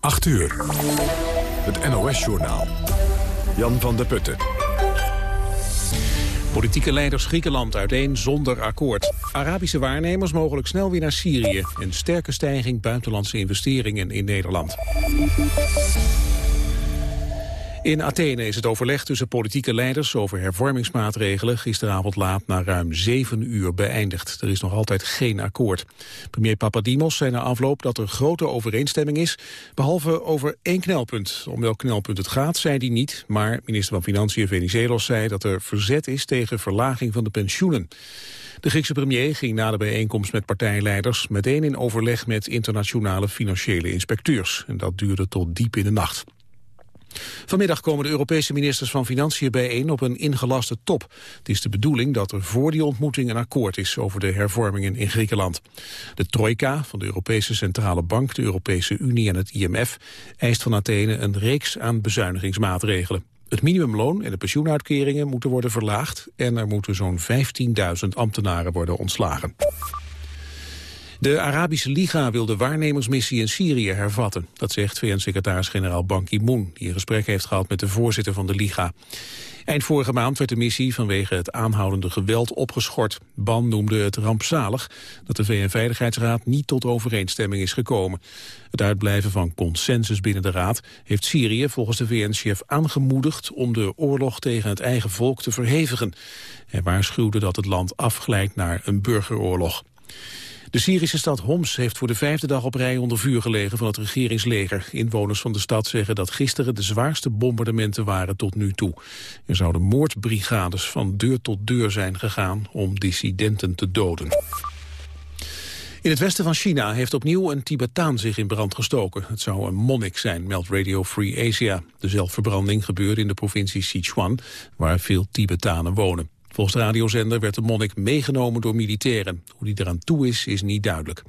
8 uur. Het NOS-journaal. Jan van der Putten. Politieke leiders Griekenland uiteen zonder akkoord. Arabische waarnemers mogelijk snel weer naar Syrië. En sterke stijging buitenlandse investeringen in Nederland. In Athene is het overleg tussen politieke leiders over hervormingsmaatregelen gisteravond laat na ruim zeven uur beëindigd. Er is nog altijd geen akkoord. Premier Papadimos zei na afloop dat er grote overeenstemming is, behalve over één knelpunt. Om welk knelpunt het gaat, zei hij niet, maar minister van Financiën Venizelos zei dat er verzet is tegen verlaging van de pensioenen. De Griekse premier ging na de bijeenkomst met partijleiders meteen in overleg met internationale financiële inspecteurs. En dat duurde tot diep in de nacht. Vanmiddag komen de Europese ministers van Financiën bijeen op een ingelaste top. Het is de bedoeling dat er voor die ontmoeting een akkoord is over de hervormingen in Griekenland. De trojka van de Europese Centrale Bank, de Europese Unie en het IMF eist van Athene een reeks aan bezuinigingsmaatregelen. Het minimumloon en de pensioenuitkeringen moeten worden verlaagd en er moeten zo'n 15.000 ambtenaren worden ontslagen. De Arabische Liga wil de waarnemersmissie in Syrië hervatten. Dat zegt VN-secretaris-generaal Ban Ki-moon... die een gesprek heeft gehad met de voorzitter van de Liga. Eind vorige maand werd de missie vanwege het aanhoudende geweld opgeschort. Ban noemde het rampzalig dat de VN-veiligheidsraad niet tot overeenstemming is gekomen. Het uitblijven van consensus binnen de raad heeft Syrië volgens de VN-chef aangemoedigd om de oorlog tegen het eigen volk te verhevigen. Hij waarschuwde dat het land afglijdt naar een burgeroorlog. De Syrische stad Homs heeft voor de vijfde dag op rij onder vuur gelegen van het regeringsleger. Inwoners van de stad zeggen dat gisteren de zwaarste bombardementen waren tot nu toe. Er zouden moordbrigades van deur tot deur zijn gegaan om dissidenten te doden. In het westen van China heeft opnieuw een Tibetaan zich in brand gestoken. Het zou een monnik zijn, meldt Radio Free Asia. De zelfverbranding gebeurde in de provincie Sichuan, waar veel Tibetanen wonen. Volgens de radiozender werd de monnik meegenomen door militairen. Hoe die eraan toe is, is niet duidelijk.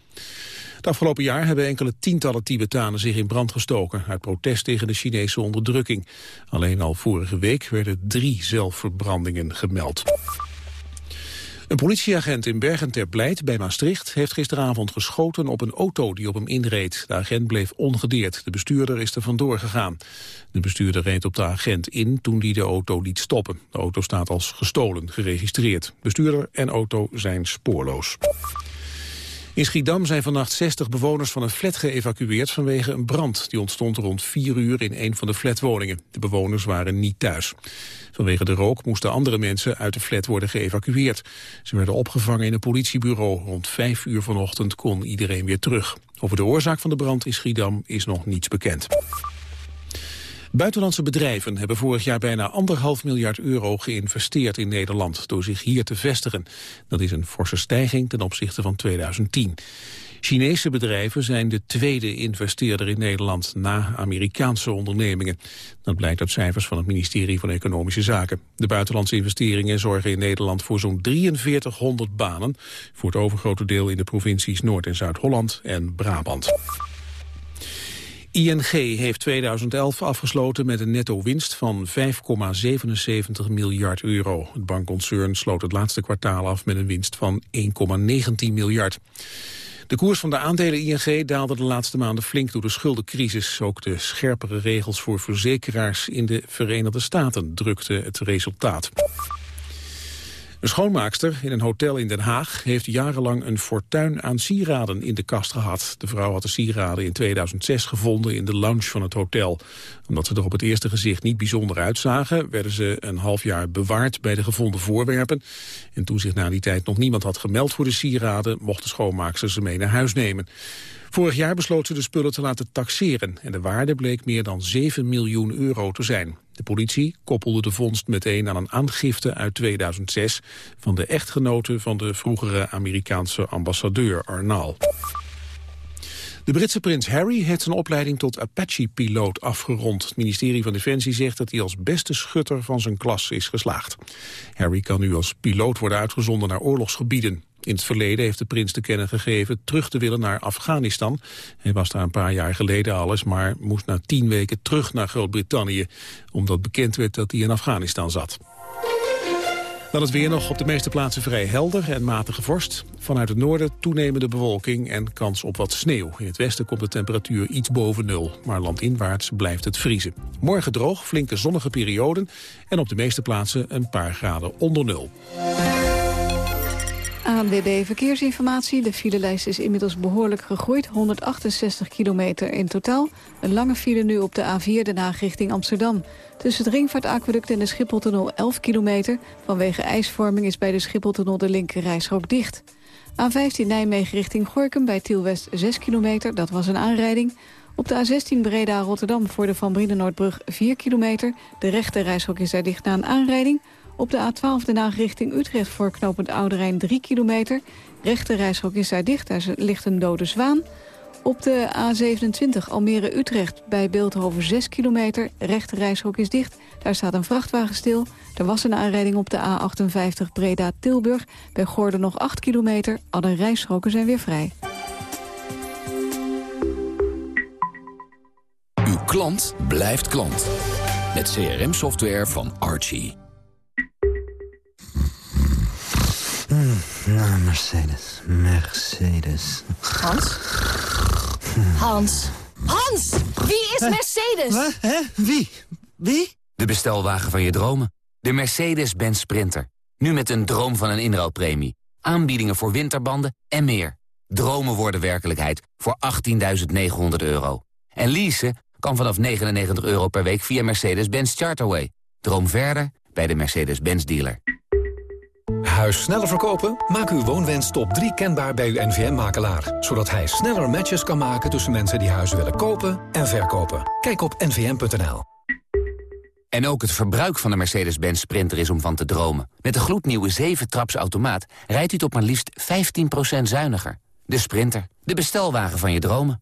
Het afgelopen jaar hebben enkele tientallen Tibetanen zich in brand gestoken... uit protest tegen de Chinese onderdrukking. Alleen al vorige week werden drie zelfverbrandingen gemeld. Een politieagent in Bergen ter Blijt bij Maastricht heeft gisteravond geschoten op een auto die op hem inreed. De agent bleef ongedeerd. De bestuurder is er vandoor gegaan. De bestuurder reed op de agent in toen hij de auto liet stoppen. De auto staat als gestolen geregistreerd. Bestuurder en auto zijn spoorloos. In Schiedam zijn vannacht 60 bewoners van een flat geëvacueerd vanwege een brand. Die ontstond rond 4 uur in een van de flatwoningen. De bewoners waren niet thuis. Vanwege de rook moesten andere mensen uit de flat worden geëvacueerd. Ze werden opgevangen in een politiebureau. Rond 5 uur vanochtend kon iedereen weer terug. Over de oorzaak van de brand in Schiedam is nog niets bekend. Buitenlandse bedrijven hebben vorig jaar bijna anderhalf miljard euro geïnvesteerd in Nederland door zich hier te vestigen. Dat is een forse stijging ten opzichte van 2010. Chinese bedrijven zijn de tweede investeerder in Nederland na Amerikaanse ondernemingen. Dat blijkt uit cijfers van het ministerie van Economische Zaken. De buitenlandse investeringen zorgen in Nederland voor zo'n 4300 banen, voor het overgrote deel in de provincies Noord- en Zuid-Holland en Brabant. ING heeft 2011 afgesloten met een netto winst van 5,77 miljard euro. Het bankconcern sloot het laatste kwartaal af met een winst van 1,19 miljard. De koers van de aandelen ING daalde de laatste maanden flink door de schuldencrisis. Ook de scherpere regels voor verzekeraars in de Verenigde Staten drukten het resultaat. Een schoonmaakster in een hotel in Den Haag heeft jarenlang een fortuin aan sieraden in de kast gehad. De vrouw had de sieraden in 2006 gevonden in de lounge van het hotel. Omdat ze er op het eerste gezicht niet bijzonder uitzagen, werden ze een half jaar bewaard bij de gevonden voorwerpen. En toen zich na die tijd nog niemand had gemeld voor de sieraden, mocht de schoonmaakster ze mee naar huis nemen. Vorig jaar besloot ze de spullen te laten taxeren en de waarde bleek meer dan 7 miljoen euro te zijn. De politie koppelde de vondst meteen aan een aangifte uit 2006 van de echtgenote van de vroegere Amerikaanse ambassadeur Arnal. De Britse prins Harry heeft zijn opleiding tot Apache-piloot afgerond. Het ministerie van Defensie zegt dat hij als beste schutter van zijn klas is geslaagd. Harry kan nu als piloot worden uitgezonden naar oorlogsgebieden. In het verleden heeft de prins te kennen gegeven terug te willen naar Afghanistan. Hij was daar een paar jaar geleden alles, maar moest na tien weken terug naar Groot-Brittannië. Omdat bekend werd dat hij in Afghanistan zat. Dan het weer nog op de meeste plaatsen vrij helder en matige vorst. Vanuit het noorden toenemende bewolking en kans op wat sneeuw. In het westen komt de temperatuur iets boven nul, maar landinwaarts blijft het vriezen. Morgen droog, flinke zonnige perioden en op de meeste plaatsen een paar graden onder nul. ANWB Verkeersinformatie. De filelijst is inmiddels behoorlijk gegroeid. 168 kilometer in totaal. Een lange file nu op de A4 Den richting Amsterdam. Tussen het Ringvaartaqueduct en de Schipholtunnel 11 kilometer. Vanwege ijsvorming is bij de Schipholtunnel de linkerrijstrook dicht. A15 Nijmegen richting Gorkum bij Tielwest 6 kilometer. Dat was een aanrijding. Op de A16 Breda-Rotterdam voor de Van Brienenoordbrug 4 kilometer. De rechte is daar dicht na een aanrijding. Op de A12 de Haag richting Utrecht voor knooppunt Oude Rijn 3 kilometer. Rechte reishok is daar dicht, daar ligt een dode zwaan. Op de A27 Almere-Utrecht bij Beeldhoven 6 kilometer. Rechte reishok is dicht, daar staat een vrachtwagen stil. Er was een aanrijding op de A58 Breda-Tilburg. Bij Gordon nog 8 kilometer, alle rijstroken zijn weer vrij. Uw klant blijft klant. Met CRM-software van Archie. Nou, Mercedes. Mercedes. Hans? Hans? Hans! Wie is Mercedes? Wat? Hè? Wie? Wie? De bestelwagen van je dromen. De Mercedes-Benz Sprinter. Nu met een droom van een inruilpremie. Aanbiedingen voor winterbanden en meer. Dromen worden werkelijkheid voor 18.900 euro. En leasen kan vanaf 99 euro per week via Mercedes-Benz Charterway. Droom verder bij de Mercedes-Benz dealer. Huis sneller verkopen? Maak uw woonwens top 3 kenbaar bij uw NVM-makelaar. Zodat hij sneller matches kan maken tussen mensen die huizen willen kopen en verkopen. Kijk op nvm.nl. En ook het verbruik van de Mercedes-Benz Sprinter is om van te dromen. Met de gloednieuwe 7-traps automaat rijdt u tot maar liefst 15% zuiniger. De Sprinter, de bestelwagen van je dromen.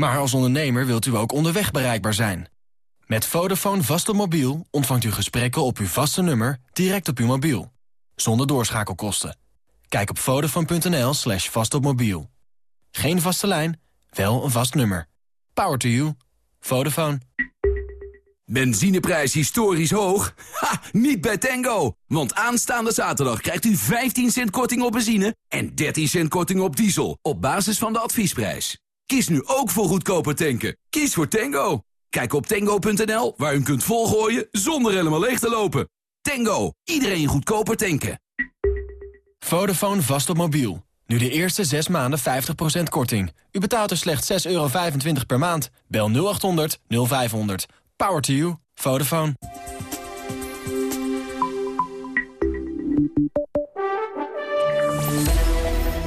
Maar als ondernemer wilt u ook onderweg bereikbaar zijn. Met Vodafone vast op mobiel ontvangt u gesprekken op uw vaste nummer direct op uw mobiel. Zonder doorschakelkosten. Kijk op vodafone.nl slash vastopmobiel. Geen vaste lijn, wel een vast nummer. Power to you. Vodafone. Benzineprijs historisch hoog? Ha, niet bij Tango! Want aanstaande zaterdag krijgt u 15 cent korting op benzine... en 13 cent korting op diesel, op basis van de adviesprijs. Kies nu ook voor goedkoper tanken. Kies voor Tango. Kijk op tango.nl waar u kunt volgooien zonder helemaal leeg te lopen. Tango, iedereen goedkoper tanken. Vodafone vast op mobiel. Nu de eerste 6 maanden 50% korting. U betaalt er slechts 6,25 euro per maand. Bel 0800 0500. Power to you. Vodafone.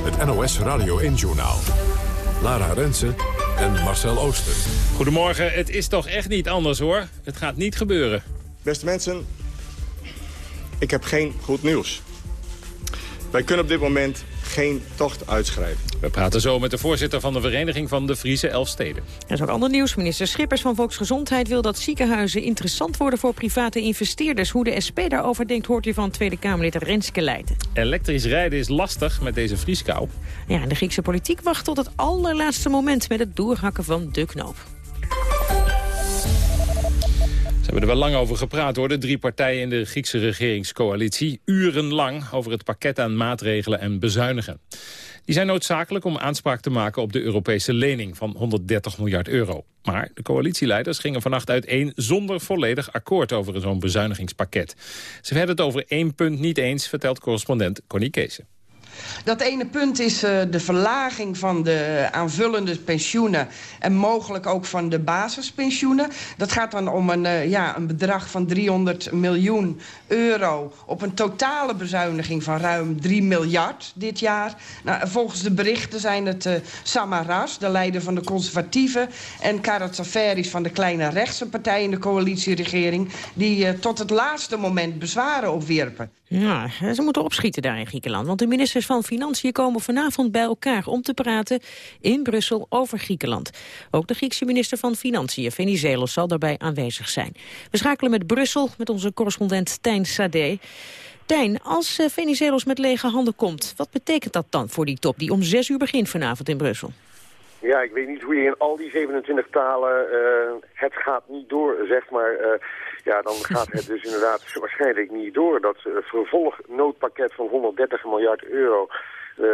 Het NOS Radio 1 Journaal. Lara Rensen en Marcel Ooster. Goedemorgen, het is toch echt niet anders hoor. Het gaat niet gebeuren. Beste mensen, ik heb geen goed nieuws. Wij kunnen op dit moment geen tocht uitschrijven. We praten zo met de voorzitter van de Vereniging van de Friese Elfsteden. Er is ook ander nieuws. Minister Schippers van Volksgezondheid wil dat ziekenhuizen interessant worden voor private investeerders. Hoe de SP daarover denkt hoort u van Tweede Kamerlid Renske Leijten. Elektrisch rijden is lastig met deze vrieskou. Ja, en de Griekse politiek wacht tot het allerlaatste moment met het doorhakken van de knoop. Ze hebben er wel lang over gepraat hoor, de drie partijen in de Griekse regeringscoalitie. Urenlang over het pakket aan maatregelen en bezuinigen. Die zijn noodzakelijk om aanspraak te maken op de Europese lening van 130 miljard euro. Maar de coalitieleiders gingen vannacht uiteen zonder volledig akkoord over zo'n bezuinigingspakket. Ze werden het over één punt niet eens, vertelt correspondent Connie Keesen. Dat ene punt is uh, de verlaging van de aanvullende pensioenen... en mogelijk ook van de basispensioenen. Dat gaat dan om een, uh, ja, een bedrag van 300 miljoen euro... op een totale bezuiniging van ruim 3 miljard dit jaar. Nou, volgens de berichten zijn het uh, Samaras, de leider van de conservatieven... en Karatsaferis van de kleine rechtse partij in de coalitieregering... die tot het laatste moment bezwaren opwierpen. Ja, ze moeten opschieten daar in Griekenland. Want de van Financiën komen vanavond bij elkaar om te praten in Brussel over Griekenland. Ook de Griekse minister van Financiën, Venizelos, zal daarbij aanwezig zijn. We schakelen met Brussel met onze correspondent Tijn Sade. Tijn, als uh, Venizelos met lege handen komt, wat betekent dat dan voor die top die om zes uur begint vanavond in Brussel? Ja, ik weet niet hoe je in al die 27 talen uh, het gaat niet door, zeg maar... Uh, ja, dan gaat het dus inderdaad waarschijnlijk niet door. Dat uh, vervolgnoodpakket van 130 miljard euro... Uh,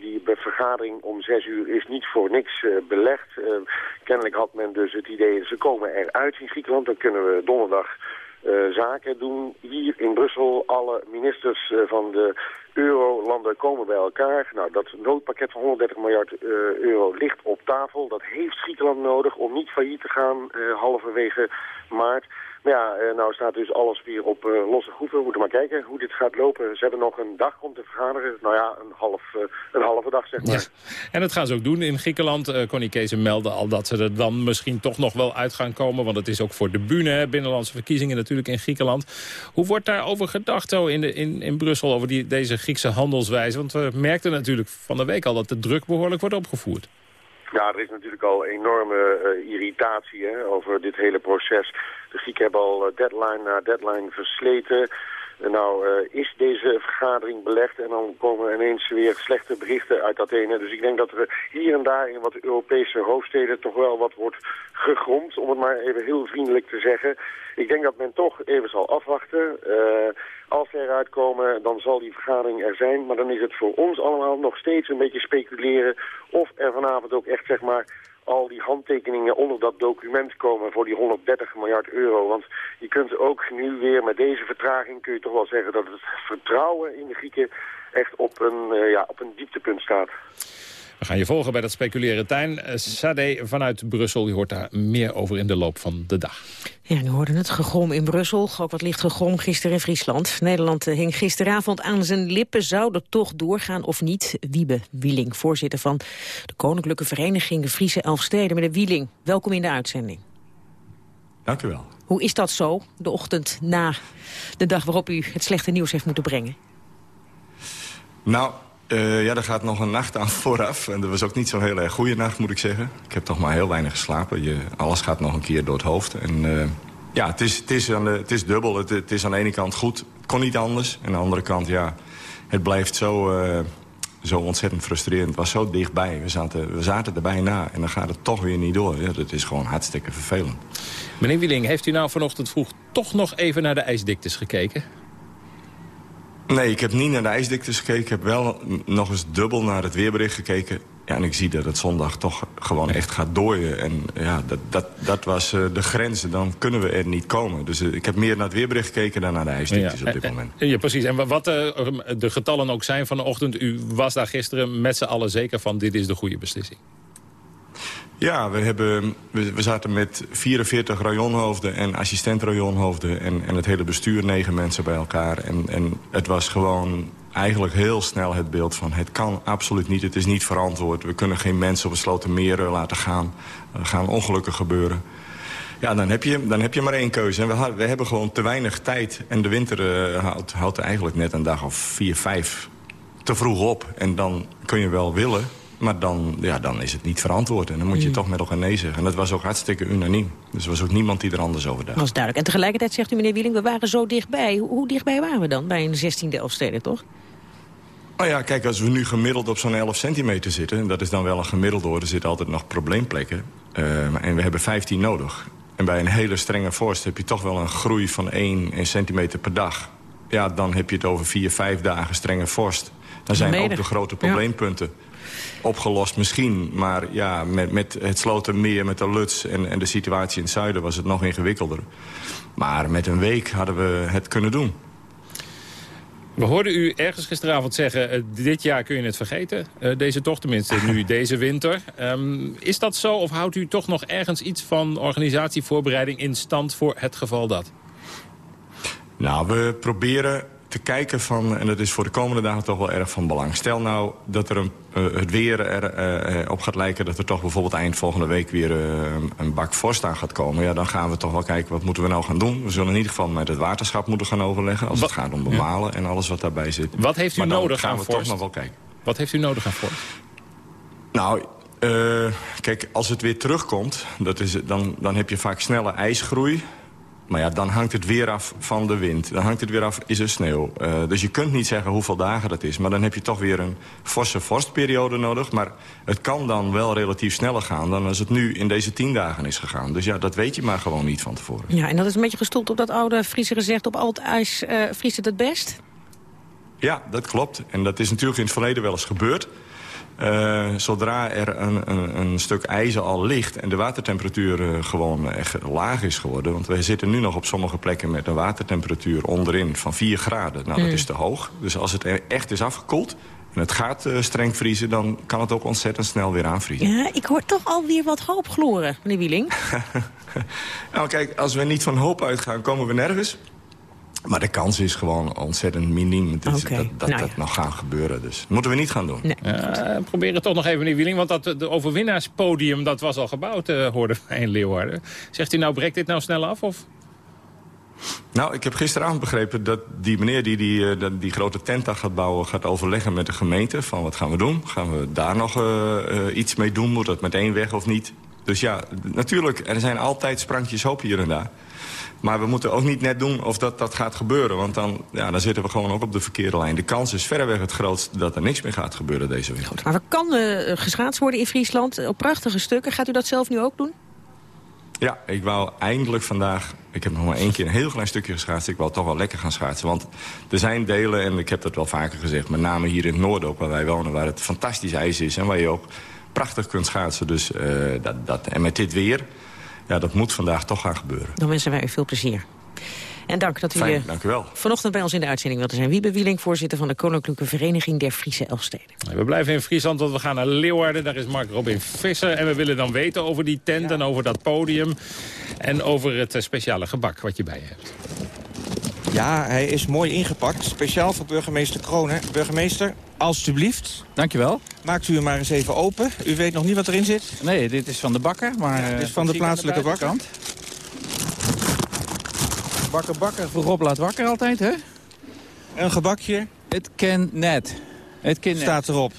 die vergadering om zes uur is niet voor niks uh, belegd. Kennelijk had men dus het idee, ze komen eruit in Griekenland. Dan kunnen we donderdag zaken doen. Hier in Brussel, alle ministers van de eurolanden komen bij elkaar. Nou, dat noodpakket van 130 miljard euro ligt op tafel. Dat heeft Griekenland nodig om niet failliet te gaan halverwege maart. Ja, eh, nou staat dus alles weer op uh, losse groeven. We moeten maar kijken hoe dit gaat lopen. Ze hebben nog een dag om te vergaderen. Nou ja, een, half, uh, een halve dag zeg maar. En dat gaan ze ook doen in Griekenland. Uh, Connie Kees meldde al dat ze er dan misschien toch nog wel uit gaan komen. Want het is ook voor de bühne, binnenlandse verkiezingen natuurlijk in Griekenland. Hoe wordt daarover gedacht zo in, de, in, in Brussel over die, deze Griekse handelswijze? Want we merkten natuurlijk van de week al dat de druk behoorlijk wordt opgevoerd. Ja, er is natuurlijk al enorme uh, irritatie over dit hele proces. De Grieken hebben al eh, deadline na deadline versleten. Nou uh, is deze vergadering belegd en dan komen ineens weer slechte berichten uit Athene. Dus ik denk dat er hier en daar in wat Europese hoofdsteden toch wel wat wordt gegrond, om het maar even heel vriendelijk te zeggen. Ik denk dat men toch even zal afwachten. Uh, als ze eruit komen, dan zal die vergadering er zijn. Maar dan is het voor ons allemaal nog steeds een beetje speculeren of er vanavond ook echt, zeg maar, al die handtekeningen onder dat document komen voor die 130 miljard euro. Want je kunt ook nu weer met deze vertraging, kun je toch wel zeggen dat het vertrouwen in de Grieken echt op een, uh, ja, op een dieptepunt staat. We gaan je volgen bij dat speculeren. Tijn uh, Sade vanuit Brussel, je hoort daar meer over in de loop van de dag. Ja, nu hoorden het gegrom in Brussel. Ook wat licht gegrom gisteren in Friesland. Nederland eh, hing gisteravond aan zijn lippen. Zou er toch doorgaan of niet? Wiebe Wieling, voorzitter van de Koninklijke Vereniging Friese Elfsteden. Meneer Wieling, welkom in de uitzending. Dank u wel. Hoe is dat zo, de ochtend na de dag waarop u het slechte nieuws heeft moeten brengen? Nou, uh, ja, er gaat nog een nacht aan vooraf. En dat was ook niet zo'n heel erg goede nacht, moet ik zeggen. Ik heb toch maar heel weinig geslapen. Je, alles gaat nog een keer door het hoofd. En uh, ja, het is, het, is aan de, het is dubbel. Het, het, is aan de ene kant goed. Het kon niet anders. En aan de andere kant, ja, het blijft zo, uh, zo ontzettend frustrerend. Het was zo dichtbij. We zaten, we zaten er bijna. En dan gaat het toch weer niet door. Dat is gewoon hartstikke vervelend. Meneer Wieling, heeft u nou vanochtend vroeg toch nog even naar de ijsdiktes gekeken? Nee, ik heb niet naar de ijsdiktes gekeken. Ik heb wel nog eens dubbel naar het weerbericht gekeken. Ja, en ik zie dat het zondag toch gewoon echt gaat dooien. En ja, dat, dat, dat was uh, de grens. Dan kunnen we er niet komen. Dus uh, ik heb meer naar het weerbericht gekeken dan naar de ijsdiktes ja, op dit moment. Ja, precies. En wat uh, de getallen ook zijn vanochtend... u was daar gisteren met z'n allen zeker van... dit is de goede beslissing. Ja, we, hebben, we, zaten met 44 rayonhoofden en assistent-rayonhoofden... En, en het hele bestuur, negen mensen bij elkaar. En, en het was gewoon eigenlijk heel snel het beeld van... het kan absoluut niet, het is niet verantwoord. We kunnen geen mensen op besloten meren laten gaan. Er gaan ongelukken gebeuren. Ja, dan heb je, dan heb je maar één keuze. En we, we hebben gewoon te weinig tijd. En de winter houdt, houdt eigenlijk net een dag of vier, vijf te vroeg op. En dan kun je wel willen... Maar dan, ja, dan is het niet verantwoord. En dan moet je mm. toch met elkaar nee zeggen. En dat was ook hartstikke unaniem. Dus er was ook niemand die er anders over dacht. Dat was duidelijk. En tegelijkertijd zegt u, meneer Wieling, we waren zo dichtbij. Hoe, dichtbij waren we dan bij een 16e Elfsteden, toch? Nou ja, kijk, als we nu gemiddeld op zo'n 11 centimeter zitten... en dat is dan wel een gemiddeld hoor, er zitten altijd nog probleemplekken... Uh, en we hebben 15 nodig. En bij een hele strenge vorst heb je toch wel een groei van 1, centimeter per dag. Ja, dan heb je het over 4, 5 dagen strenge vorst. Dan zijn ook de grote probleempunten opgelost misschien. Maar ja, met, met het Slotermeer, met de Luts en, en de situatie in het zuiden... was het nog ingewikkelder. Maar met een week hadden we het kunnen doen. We hoorden u ergens gisteravond zeggen, uh, dit jaar kun je het vergeten. Uh, deze tocht, tenminste nu deze winter. Um, is dat zo of houdt u toch nog ergens iets van organisatievoorbereiding in stand voor het geval dat? Nou, we proberen te kijken van, en dat is voor de komende dagen toch wel erg van belang. Stel nou dat er een, uh, het weer erop uh, gaat lijken... dat er toch bijvoorbeeld eind volgende week weer uh, een bak vorst aan gaat komen. Ja, dan gaan we toch wel kijken, wat moeten we nou gaan doen? We zullen in ieder geval met het waterschap moeten gaan overleggen... als wat? het gaat om bemalen en alles wat daarbij zit. Wat heeft u maar nodig gaan aan we vorst? toch nog wel kijken. Wat heeft u nodig aan vorst? Nou, kijk, als het weer terugkomt, dat is, dan, dan heb je vaak snelle ijsgroei. Maar ja, dan hangt het weer af van de wind. Dan hangt het weer af, is er sneeuw. Uh, dus je kunt niet zeggen hoeveel dagen dat is. Maar dan heb je toch weer een forse vorstperiode nodig. Maar het kan dan wel relatief sneller gaan... dan als het nu in deze tien dagen is gegaan. Dus ja, dat weet je maar gewoon niet van tevoren. Ja, en dat is een beetje gestoeld op dat oude Friese gezegd... op al het ijs uh, vriest het het best? Ja, dat klopt. En dat is natuurlijk in het verleden wel eens gebeurd. Uh, zodra er een, een, een, stuk ijzer al ligt en de watertemperatuur uh, gewoon echt laag is geworden... want we zitten nu nog op sommige plekken met een watertemperatuur onderin van 4 graden. Nou, mm. dat is te hoog. Dus als het echt is afgekoeld en het gaat uh, streng vriezen... dan kan het ook ontzettend snel weer aanvriezen. Ja, ik hoor toch alweer wat hoop gloren, meneer Wieling. nou, kijk, als we niet van hoop uitgaan, komen we nergens... Maar de kans is gewoon ontzettend miniem okay. dat dat, nou, dat ja. nog gaat gebeuren. Dus dat moeten we niet gaan doen. Nee. Uh, probeer het toch nog even, meneer Wieling. Want dat de overwinnaarspodium dat was al gebouwd, uh, hoorden wij in Leeuwarden. Zegt u nou, breekt dit nou snel af? Of? Nou, ik heb gisteravond begrepen dat die meneer die die, uh, die grote tent gaat bouwen... gaat overleggen met de gemeente van wat gaan we doen. Gaan we daar nog iets mee doen? Moet dat meteen weg of niet? Dus ja, natuurlijk, er zijn altijd sprankjes hoop hier en daar. Maar we moeten ook niet net doen of dat, dat gaat gebeuren. Want dan, ja, dan zitten we gewoon ook op de verkeerde lijn. De kans is verreweg het grootst dat er niks meer gaat gebeuren deze week. Goed, maar we kan uh, geschaatst worden in Friesland op prachtige stukken. Gaat u dat zelf nu ook doen? Ja, ik wou eindelijk vandaag... Ik heb nog maar één keer een heel klein stukje geschaatst. Ik wou toch wel lekker gaan schaatsen. Want er zijn delen, en ik heb dat wel vaker gezegd... met name hier in het noorden ook, waar wij wonen... waar het fantastisch ijs is en waar je ook prachtig kunt schaatsen. Dus, uh, dat, dat, en met dit weer ja, dat moet vandaag toch gaan gebeuren. Dan wensen wij u veel plezier. En dank dat u, Fijn, dank u wel. vanochtend bij ons in de uitzending wilt zijn. Wiebe Wieling, voorzitter van de Koninklijke Vereniging der Friese Elfsteden. We blijven in Friesland, want we gaan naar Leeuwarden. Daar is Mark Robin Visser. En we willen dan weten over die tent ja. en over dat podium. En over het speciale gebak wat je bij je hebt. Ja, hij is mooi ingepakt. Speciaal voor burgemeester Kronen. Burgemeester, alstublieft. Dankjewel. Maakt u hem maar eens even open. U weet nog niet wat erin zit? Nee, dit is van de bakker. Maar, ja, dit is van de plaatselijke de bakker. Bakker, bakker, voor Rob laat wakker altijd, hè? Een gebakje? Het kan net. Het kan Staat net. erop.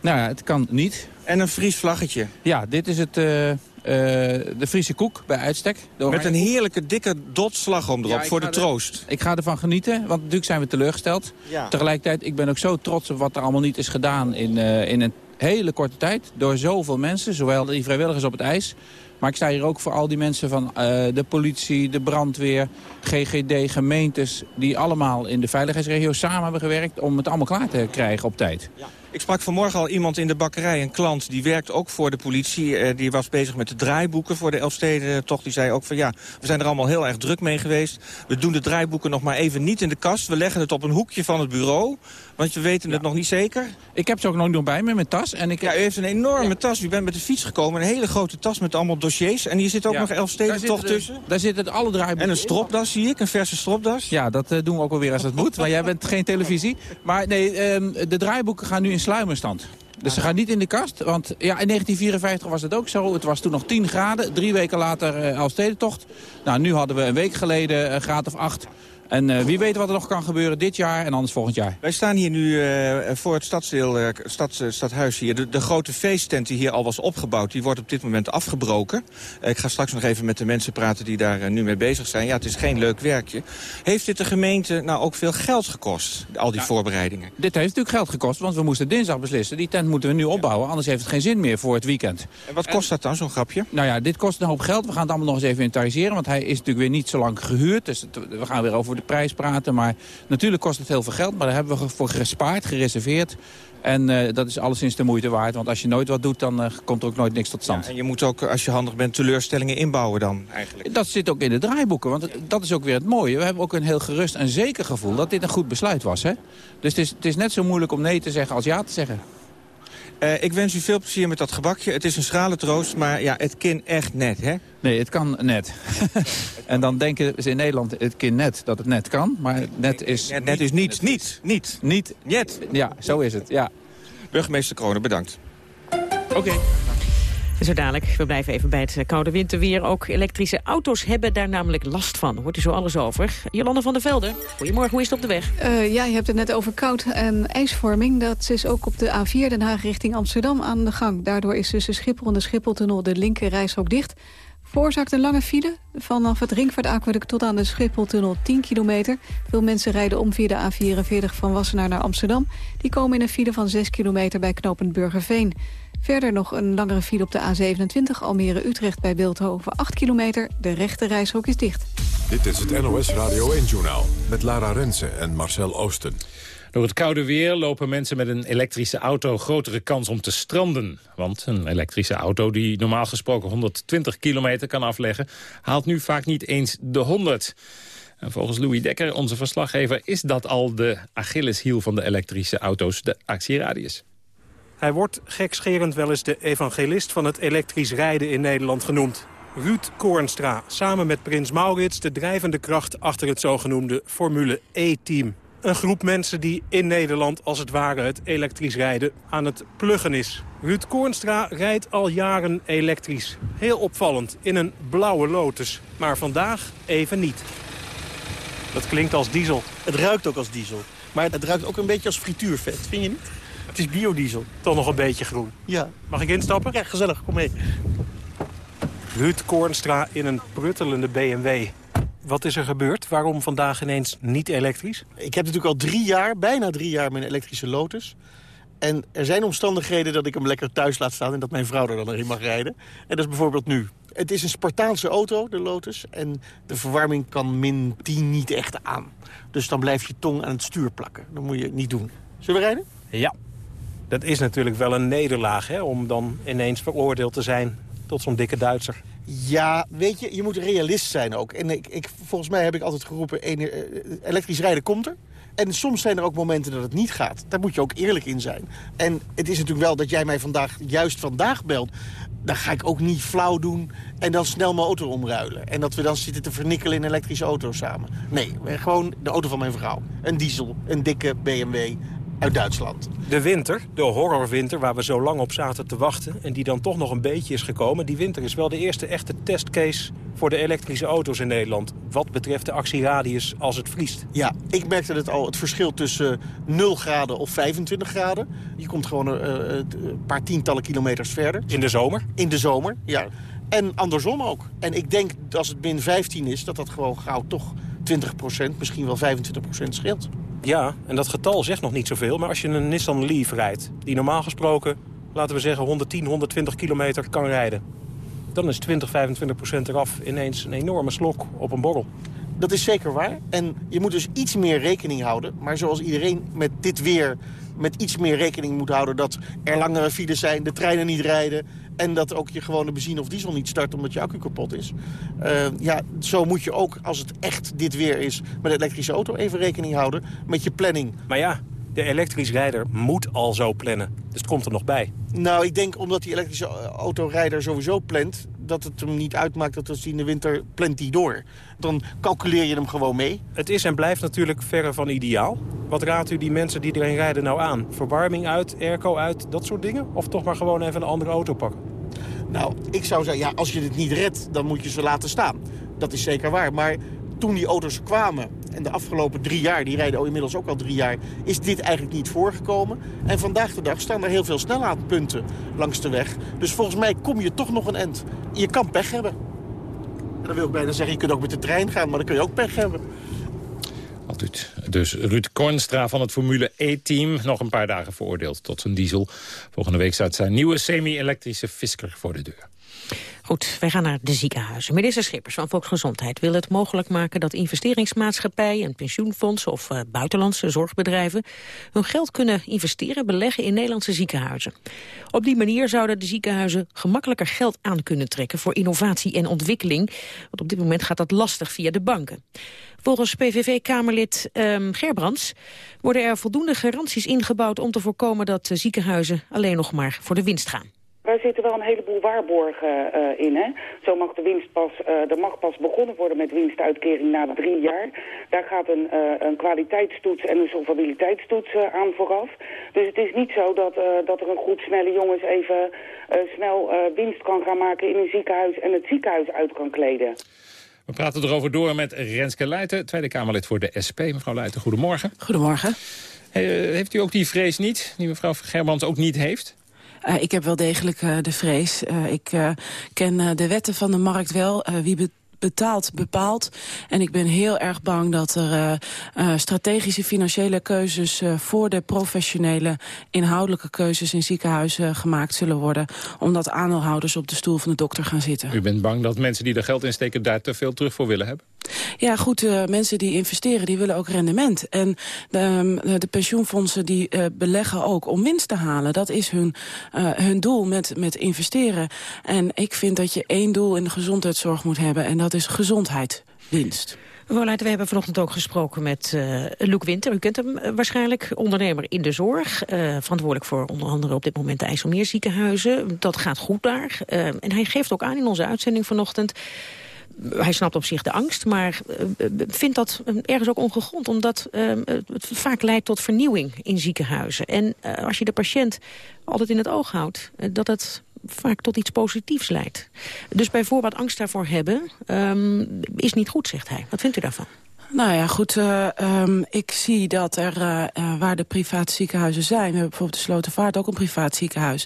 Nou ja, het kan niet. En een Fries vlaggetje? Ja, dit is het... Uh, de Friese koek bij uitstek. Met een heerlijke dikke dot slagroom erop ja, voor de troost. Er, ik ga ervan genieten, want natuurlijk zijn we teleurgesteld. Ja. Tegelijkertijd, ik ben ook zo trots op wat er allemaal niet is gedaan in, uh, in een hele korte tijd. Door zoveel mensen, zowel die vrijwilligers op het ijs... Maar ik sta hier ook voor al die mensen van uh, de politie, de brandweer, GGD, gemeentes... die allemaal in de veiligheidsregio samen hebben gewerkt om het allemaal klaar te krijgen op tijd. Ja. Ik sprak vanmorgen al iemand in de bakkerij, een klant, die werkt ook voor de politie. Uh, die was bezig met de draaiboeken voor de Elfsteden. Toch, die zei ook van ja, we zijn er allemaal heel erg druk mee geweest. We doen de draaiboeken nog maar even niet in de kast. We leggen het op een hoekje van het bureau. Want we weten het nog niet zeker. Ik heb ze ook nog nog bij me, mijn tas. En ik... Ja, u heeft een enorme tas. U bent met de fiets gekomen. Een hele grote tas met allemaal dossiers. En hier zit ook nog Elfsteden toch de, tussen. Daar zitten alle draaiboeken En een stropdas zie ik, een verse stropdas. Ja, dat uh, doen we ook alweer als het moet. Maar jij bent geen televisie. Maar nee, um, de draaiboeken gaan nu in sluimerstand. Dus ze gaan niet in de kast, want ja, in 1954 was het ook zo. Het was toen nog 10 graden, drie weken later uh, Elfstedentocht. Nou, nu hadden we een week geleden een graad of 8. En uh, wie weet wat er nog kan gebeuren dit jaar en anders volgend jaar. Wij staan hier nu uh, voor het stadsdeel, uh, stad, stadhuis hier. De, de, grote feesttent die hier al was opgebouwd, die wordt op dit moment afgebroken. ik ga straks nog even met de mensen praten die daar nu mee bezig zijn. Ja, het is geen leuk werkje. Heeft dit de gemeente nou ook veel geld gekost, al die ja, voorbereidingen? Dit heeft natuurlijk geld gekost, want we moesten dinsdag beslissen. Die tent moeten we nu opbouwen, anders heeft het geen zin meer voor het weekend. En wat kost en, dat dan, zo'n grapje? Nou ja, dit kost een hoop geld. We gaan het allemaal nog eens even inventariseren, want hij is natuurlijk weer niet zo lang gehuurd. Dus we gaan weer over over de prijs praten. Maar natuurlijk kost het heel veel geld. Maar daar hebben we voor gespaard, gereserveerd. En uh, dat is alleszins de moeite waard. Want als je nooit wat doet, dan uh, komt er ook nooit niks tot stand. Ja, en je moet ook, als je handig bent, teleurstellingen inbouwen dan eigenlijk. Dat zit ook in de draaiboeken. Want dat is ook weer het mooie. We hebben ook een heel gerust en zeker gevoel dat dit een goed besluit was. Hè? Dus het is, het is net zo moeilijk om nee te zeggen als ja te zeggen. Uh, ik wens u veel plezier met dat gebakje. Het is een schrale troost, maar ja, het kan echt net, hè? Nee, het kan net. en dan denken ze in Nederland, het kan net, dat het net kan. Maar net is... Net, net is niet, niet, niet. Niet. Net. Ja, zo is het, ja. Burgemeester Kronen, bedankt. Oké. Okay. Zo dadelijk, we blijven even bij het koude winterweer. Ook elektrische auto's hebben daar namelijk last van. Hoort u zo alles over. Jolanda van der Velde, goedemorgen, hoe is het op de weg? Uh, ja, je hebt het net over koud en ijsvorming. Dat is ook op de A4 Den Haag richting Amsterdam aan de gang. Daardoor is tussen Schiphol en de Schipholtunnel de linker reishok dicht. Veroorzaakt een lange file vanaf het Ringvaartaqueduct tot aan de Schipholtunnel 10 kilometer. Veel mensen rijden om via de A44 van Wassenaar naar Amsterdam. Die komen in een file van 6 kilometer bij knooppunt Burgerveen. Verder nog een langere file op de A27 Almere-Utrecht bij Beeldhoven 8 kilometer. De rechte reishok is dicht. Dit is het NOS Radio 1-journaal met Lara Rensen en Marcel Oosten. Door het koude weer lopen mensen met een elektrische auto grotere kans om te stranden. Want een elektrische auto die normaal gesproken 120 kilometer kan afleggen... haalt nu vaak niet eens de 100. En volgens Louis Dekker, onze verslaggever, is dat al de Achilleshiel van de elektrische auto's, de actieradius. Hij wordt gekscherend wel eens de evangelist van het elektrisch rijden in Nederland genoemd. Ruud Koornstra, samen met Prins Maurits de drijvende kracht achter het zogenoemde Formule E-team. Een groep mensen die in Nederland als het ware het elektrisch rijden aan het pluggen is. Ruud Koornstra rijdt al jaren elektrisch. Heel opvallend, in een blauwe Lotus. Maar vandaag even niet. Dat klinkt als diesel. Het ruikt ook als diesel. Maar het ruikt ook een beetje als frituurvet, vind je niet? Het is biodiesel. Toch nog een beetje groen. Ja. Mag ik instappen? Ja, gezellig. Kom mee. Ruud Koornstra in een pruttelende BMW. Wat is er gebeurd? Waarom vandaag ineens niet elektrisch? Ik heb natuurlijk al drie jaar, bijna drie jaar, mijn elektrische Lotus. En er zijn omstandigheden dat ik hem lekker thuis laat staan... en dat mijn vrouw er dan in mag rijden. En dat is bijvoorbeeld nu. Het is een Spartaanse auto, de Lotus. En de verwarming kan min 10 niet echt aan. Dus dan blijft je tong aan het stuur plakken. Dat moet je niet doen. Zullen we rijden? Ja. Dat is natuurlijk wel een nederlaag, hè? Om dan ineens veroordeeld te zijn tot zo'n dikke Duitser. Ja, weet je, je moet realist zijn ook. En ik, volgens mij heb ik altijd geroepen, elektrisch rijden komt er. En soms zijn er ook momenten dat het niet gaat. Daar moet je ook eerlijk in zijn. En het is natuurlijk wel dat jij mij vandaag, juist vandaag belt. Dan ga ik ook niet flauw doen en dan snel mijn auto omruilen. En dat we dan zitten te vernikkelen in elektrische auto samen. Nee, gewoon de auto van mijn vrouw. Een diesel, een dikke BMW, uit Duitsland. De winter, de horrorwinter waar we zo lang op zaten te wachten... en die dan toch nog een beetje is gekomen... die winter is wel de eerste echte testcase voor de elektrische auto's in Nederland... wat betreft de actieradius als het vriest. Ja, ik merkte het al, het verschil tussen 0 graden of 25 graden. Je komt gewoon een paar tientallen kilometers verder. In de zomer? In de zomer, ja. En andersom ook. En ik denk dat als het min 15 is, dat dat gewoon gauw toch 20% misschien wel 25% scheelt. Ja, en dat getal zegt nog niet zoveel. Maar als je een Nissan Leaf rijdt, die normaal gesproken, laten we zeggen 110, 120 kilometer kan rijden. Dan is 20, 25 procent eraf ineens een enorme slok op een borrel. Dat is zeker waar. En je moet dus iets meer rekening houden. Maar zoals iedereen met dit weer met iets meer rekening moet houden... dat er langere files zijn, de treinen niet rijden... en dat ook je gewone benzine of diesel niet start omdat je accu kapot is. Uh, ja, zo moet je ook, als het echt dit weer is... met de elektrische auto even rekening houden met je planning. Maar ja, de elektrisch rijder moet al zo plannen. Dus het komt er nog bij. Nou, ik denk omdat die elektrische autorijder sowieso plant... dat het hem niet uitmaakt dat het in de winter plant die door. Dan calculeer je hem gewoon mee. Het is en blijft natuurlijk verre van ideaal. Wat raadt u die mensen die erin rijden nou aan? Verwarming uit, airco uit, dat soort dingen? Of toch maar gewoon even een andere auto pakken? Nou, ik zou zeggen, ja, als je het niet redt, dan moet je ze laten staan. Dat is zeker waar. Maar toen die auto's kwamen, en de afgelopen drie jaar, die rijden inmiddels ook al drie jaar, is dit eigenlijk niet voorgekomen. En vandaag de dag staan er heel veel snelheidpunten langs de weg. Dus volgens mij kom je toch nog een end. Je kan pech hebben. En dan wil ik bijna zeggen, je kunt ook met de trein gaan, maar dan kun je ook pech hebben. Dus Ruud Kornstra van het Formule E-team nog een paar dagen veroordeeld tot zijn diesel. Volgende week staat zijn nieuwe semi-elektrische Fisker voor de deur. Goed, wij gaan naar de ziekenhuizen. Minister Schippers van Volksgezondheid wil het mogelijk maken dat investeringsmaatschappijen en pensioenfondsen of uh, buitenlandse zorgbedrijven hun geld kunnen investeren, beleggen in Nederlandse ziekenhuizen. Op die manier zouden de ziekenhuizen gemakkelijker geld aan kunnen trekken voor innovatie en ontwikkeling. Want op dit moment gaat dat lastig via de banken. Volgens PVV-Kamerlid um, Gerbrands worden er voldoende garanties ingebouwd om te voorkomen dat ziekenhuizen alleen nog maar voor de winst gaan. Wij zitten wel een heleboel waarborgen uh, in. Hè? Zo mag de winst pas, uh, er mag pas begonnen worden met winstuitkering na drie jaar. Daar gaat een, uh, een kwaliteitstoets en een solvabiliteitstoets aan vooraf. Dus het is niet zo dat, dat er een groep snelle jongens even snel winst kan gaan maken in een ziekenhuis en het ziekenhuis uit kan kleden. We praten erover door met Renske Leijten, Tweede Kamerlid voor de SP. Mevrouw Leijten, goedemorgen. Goedemorgen. heeft u ook die vrees niet, die mevrouw Gerbrands ook niet heeft? Uh, ik heb wel degelijk uh, de vrees. Uh, ik ken de wetten van de markt wel. wie betaalt, bepaalt. En ik ben heel erg bang dat er strategische financiële keuzes... Voor de professionele inhoudelijke keuzes in ziekenhuizen gemaakt zullen worden. Omdat aandeelhouders op de stoel van de dokter gaan zitten. U bent bang dat mensen die er geld in steken daar te veel terug voor willen hebben? Ja, goed, uh, mensen die investeren, die willen ook rendement. En de, um, de pensioenfondsen die uh, beleggen ook om winst te halen. Dat is hun, hun doel met, met investeren. En ik vind dat je één doel in de gezondheidszorg moet hebben. En dat is gezondheid, winst. Vooruit, we hebben vanochtend ook gesproken met uh, Luc Winter. U kent hem waarschijnlijk, ondernemer in de zorg. Verantwoordelijk voor onder andere op dit moment de IJsselmeerziekenhuizen. Dat gaat goed daar. En hij geeft ook aan in onze uitzending vanochtend hij snapt op zich de angst, maar uh, vindt dat ergens ook ongegrond. Omdat uh, het vaak leidt tot vernieuwing in ziekenhuizen. En als je de patiënt altijd in het oog houdt, dat het vaak tot iets positiefs leidt. Dus bijvoorbeeld angst daarvoor hebben um, is niet goed, zegt hij. Wat vindt u daarvan? Nou ja, goed. Uh, um, ik zie dat er, uh, uh, waar de private ziekenhuizen zijn... we hebben bijvoorbeeld de Slotenvaart ook een privaat ziekenhuis.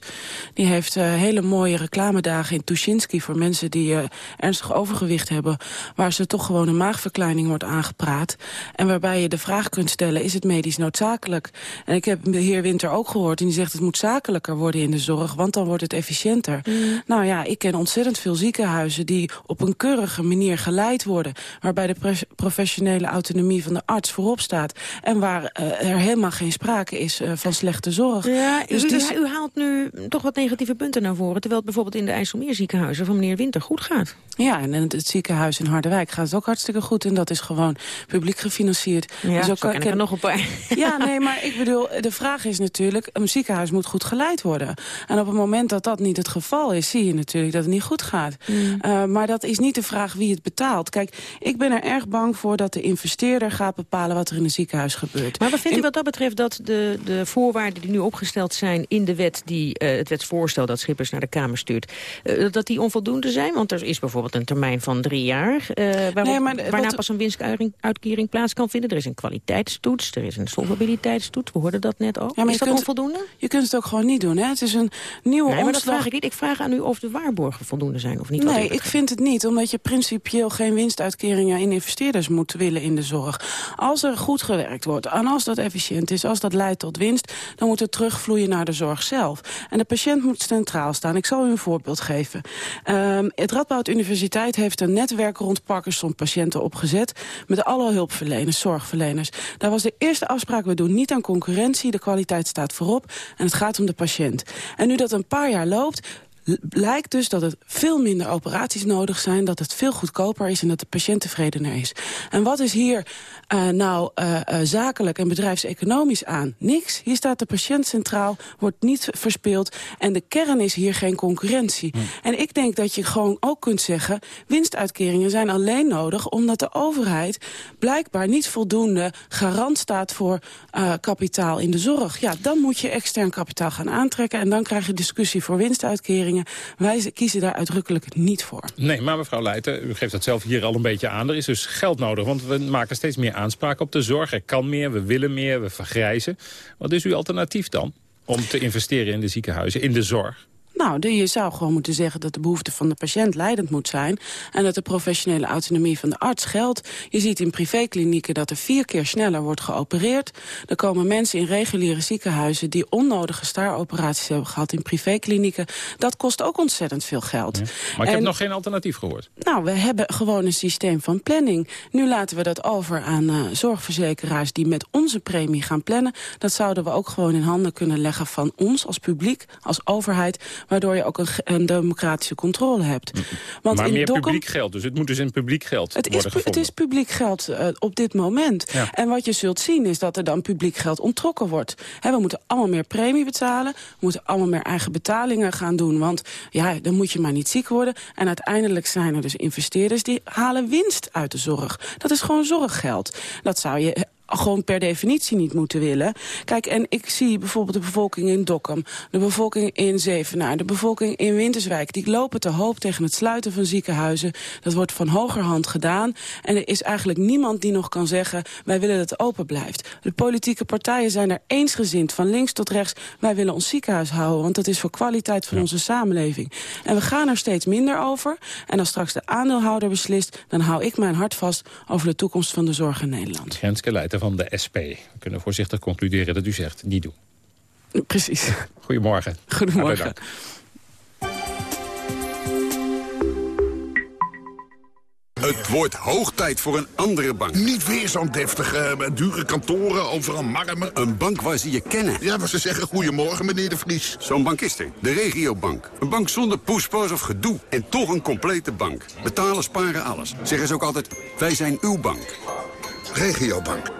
Die heeft hele mooie reclamedagen in Tuschinski... voor mensen die ernstig overgewicht hebben... waar ze toch gewoon een maagverkleining wordt aangepraat. En waarbij je de vraag kunt stellen, is het medisch noodzakelijk? En ik heb de heer Winter ook gehoord en die zegt... het moet zakelijker worden in de zorg, want dan wordt het efficiënter. Mm. Nou ja, ik ken ontzettend veel ziekenhuizen... die op een keurige manier geleid worden... waarbij de professionele autonomie van de arts voorop staat. En waar uh, er helemaal geen sprake is uh, van slechte zorg. Ja, dus u, u, u, haalt nu toch wat negatieve punten naar voren. Terwijl het bijvoorbeeld in de IJsselmeerziekenhuizen van meneer Winter goed gaat. Ja, en het, het ziekenhuis in Harderwijk gaat het ook hartstikke goed. En dat is gewoon publiek gefinancierd. Ja, dus ook, ik er nog een paar. Ja, nee, maar ik bedoel, de vraag is natuurlijk... een ziekenhuis moet goed geleid worden. En op het moment dat dat niet het geval is... zie je natuurlijk dat het niet goed gaat. Mm. Uh, maar dat is niet de vraag wie het betaalt. Kijk, ik ben er erg bang voor dat de de investeerder gaat bepalen wat er in een ziekenhuis gebeurt. Maar wat vindt u wat dat betreft dat de, de voorwaarden die nu opgesteld zijn in de wet, die uh, het wetsvoorstel dat Schippers naar de Kamer stuurt, uh, dat die onvoldoende zijn? Want er is bijvoorbeeld een termijn van drie jaar, uh, waarop, nee, maar, waarna wat... pas een winstuitkering plaats kan vinden. Er is een kwaliteitstoets, er is een solvabiliteitstoets, we hoorden dat net ook. Ja, is dat kunt, onvoldoende? Je kunt het ook gewoon niet doen. Hè? Het is een nieuwe nee, maar dat vraag ik niet. Ik vraag aan u of de waarborgen voldoende zijn of niet. Nee, ik vind het niet, omdat je principieel geen winstuitkeringen in investeerders moet willen in de zorg. Als er goed gewerkt wordt en als dat efficiënt is, als dat leidt tot winst... dan moet het terugvloeien naar de zorg zelf. En de patiënt moet centraal staan. Ik zal u een voorbeeld geven. Um, het Radboud Universiteit heeft een netwerk rond Parkinson-patiënten opgezet... met alle hulpverleners, zorgverleners. Daar was de eerste afspraak, we doen niet aan concurrentie... de kwaliteit staat voorop en het gaat om de patiënt. En nu dat een paar jaar loopt blijkt dus dat het veel minder operaties nodig zijn... dat het veel goedkoper is en dat de patiënt tevredener is. En wat is hier uh, nou uh, uh, zakelijk en bedrijfseconomisch aan? Niks. Hier staat de patiënt centraal, wordt niet verspeeld... en de kern is hier geen concurrentie. Hmm. En ik denk dat je gewoon ook kunt zeggen... winstuitkeringen zijn alleen nodig omdat de overheid... blijkbaar niet voldoende garant staat voor kapitaal in de zorg. Ja, dan moet je extern kapitaal gaan aantrekken... en dan krijg je discussie voor winstuitkeringen wij kiezen daar uitdrukkelijk niet voor. Nee, maar mevrouw Leijten, u geeft dat zelf hier al een beetje aan. Er is dus geld nodig, want we maken steeds meer aanspraak op de zorg. Er kan meer, we willen meer, we vergrijzen. Wat is uw alternatief dan om te investeren in de ziekenhuizen, in de zorg? Nou, je zou gewoon moeten zeggen dat de behoefte van de patiënt leidend moet zijn... en dat de professionele autonomie van de arts geldt. Je ziet in privéklinieken dat er vier keer sneller wordt geopereerd. Er komen mensen in reguliere ziekenhuizen... die onnodige staaroperaties hebben gehad in privéklinieken. Dat kost ook ontzettend veel geld. Maar ik heb nog geen alternatief gehoord. Nou, we hebben gewoon een systeem van planning. Nu laten we dat over aan uh, zorgverzekeraars die met onze premie gaan plannen. Dat zouden we ook gewoon in handen kunnen leggen van ons als publiek, als overheid waardoor je ook een, een democratische controle hebt. Want maar meer publiek geld, dus het moet dus in publiek geld het worden is, Het is publiek geld uh, op dit moment. En wat je zult zien is dat er dan publiek geld ontrokken wordt. He, we moeten allemaal meer premie betalen. We moeten allemaal meer eigen betalingen gaan doen. Want ja, dan moet je maar niet ziek worden. En uiteindelijk zijn er dus investeerders die halen winst uit de zorg. Dat is gewoon zorggeld. Dat zou je gewoon per definitie niet moeten willen. Kijk, en ik zie bijvoorbeeld de bevolking in Dokkum... de bevolking in Zevenaar, de bevolking in Winterswijk... die lopen te hoop tegen het sluiten van ziekenhuizen. Dat wordt van hogerhand gedaan. En er is eigenlijk niemand die nog kan zeggen... wij willen dat het open blijft. De politieke partijen zijn er eensgezind, van links tot rechts... wij willen ons ziekenhuis houden, want dat is voor kwaliteit van onze samenleving. En we gaan er steeds minder over. En als straks de aandeelhouder beslist... dan hou ik mijn hart vast over de toekomst van de zorg in Nederland. Grenske Leijten van de SP. We kunnen voorzichtig concluderen dat u zegt niet doen. Precies. Goedemorgen. Goedemorgen. Het wordt hoog tijd voor een andere bank. Niet weer zo'n deftige, dure kantoren, overal marmer. Een bank waar ze je kennen. Ja, waar ze zeggen goedemorgen, meneer de Vries. Zo'n bank is er. De regiobank. Een bank zonder poespas of gedoe. En toch een complete bank. Betalen, sparen, alles. Zeggen ze ook altijd, wij zijn uw bank. Regiobank.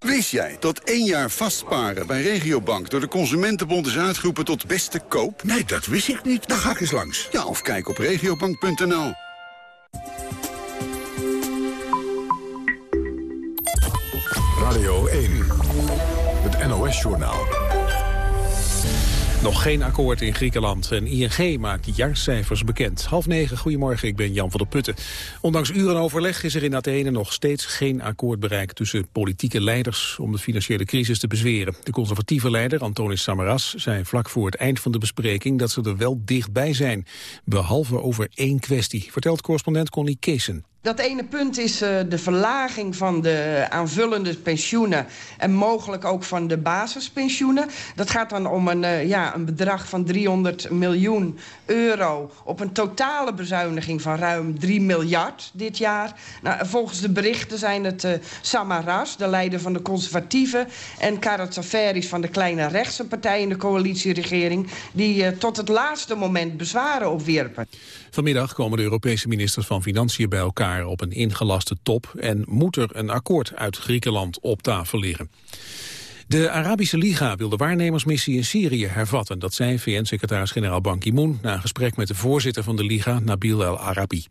Wist jij dat één jaar vastparen bij Regiobank... door de Consumentenbond is uitgeroepen tot beste koop? Nee, dat wist ik niet. Dan ga ik eens langs. Ja, of kijk op regiobank.nl. Radio 1, het NOS-journaal. Nog geen akkoord in Griekenland en ING maakt jaarcijfers bekend. Half negen, goedemorgen, ik ben Jan van der Putten. Ondanks uren overleg is er in Athene nog steeds geen akkoord bereikt... tussen politieke leiders om de financiële crisis te bezweren. De conservatieve leider, Antonis Samaras, zei vlak voor het eind van de bespreking... dat ze er wel dichtbij zijn, behalve over één kwestie... vertelt correspondent Connie Keesen. Dat ene punt is uh, de verlaging van de aanvullende pensioenen... en mogelijk ook van de basispensioenen. Dat gaat dan om een, uh, ja, een bedrag van 300 miljoen euro... op een totale bezuiniging van ruim 3 miljard dit jaar. Nou, volgens de berichten zijn het uh, Samaras, de leider van de conservatieven... en Karatsaferis van de kleine rechtse partij in de coalitieregering... die tot het laatste moment bezwaren opwierpen. Vanmiddag komen de Europese ministers van Financiën bij elkaar op een ingelaste top en moet er een akkoord uit Griekenland op tafel liggen. De Arabische Liga wil de waarnemersmissie in Syrië hervatten. Dat zei VN-secretaris-generaal Ban Ki-moon na een gesprek met de voorzitter van de Liga, Nabil El-Arabi.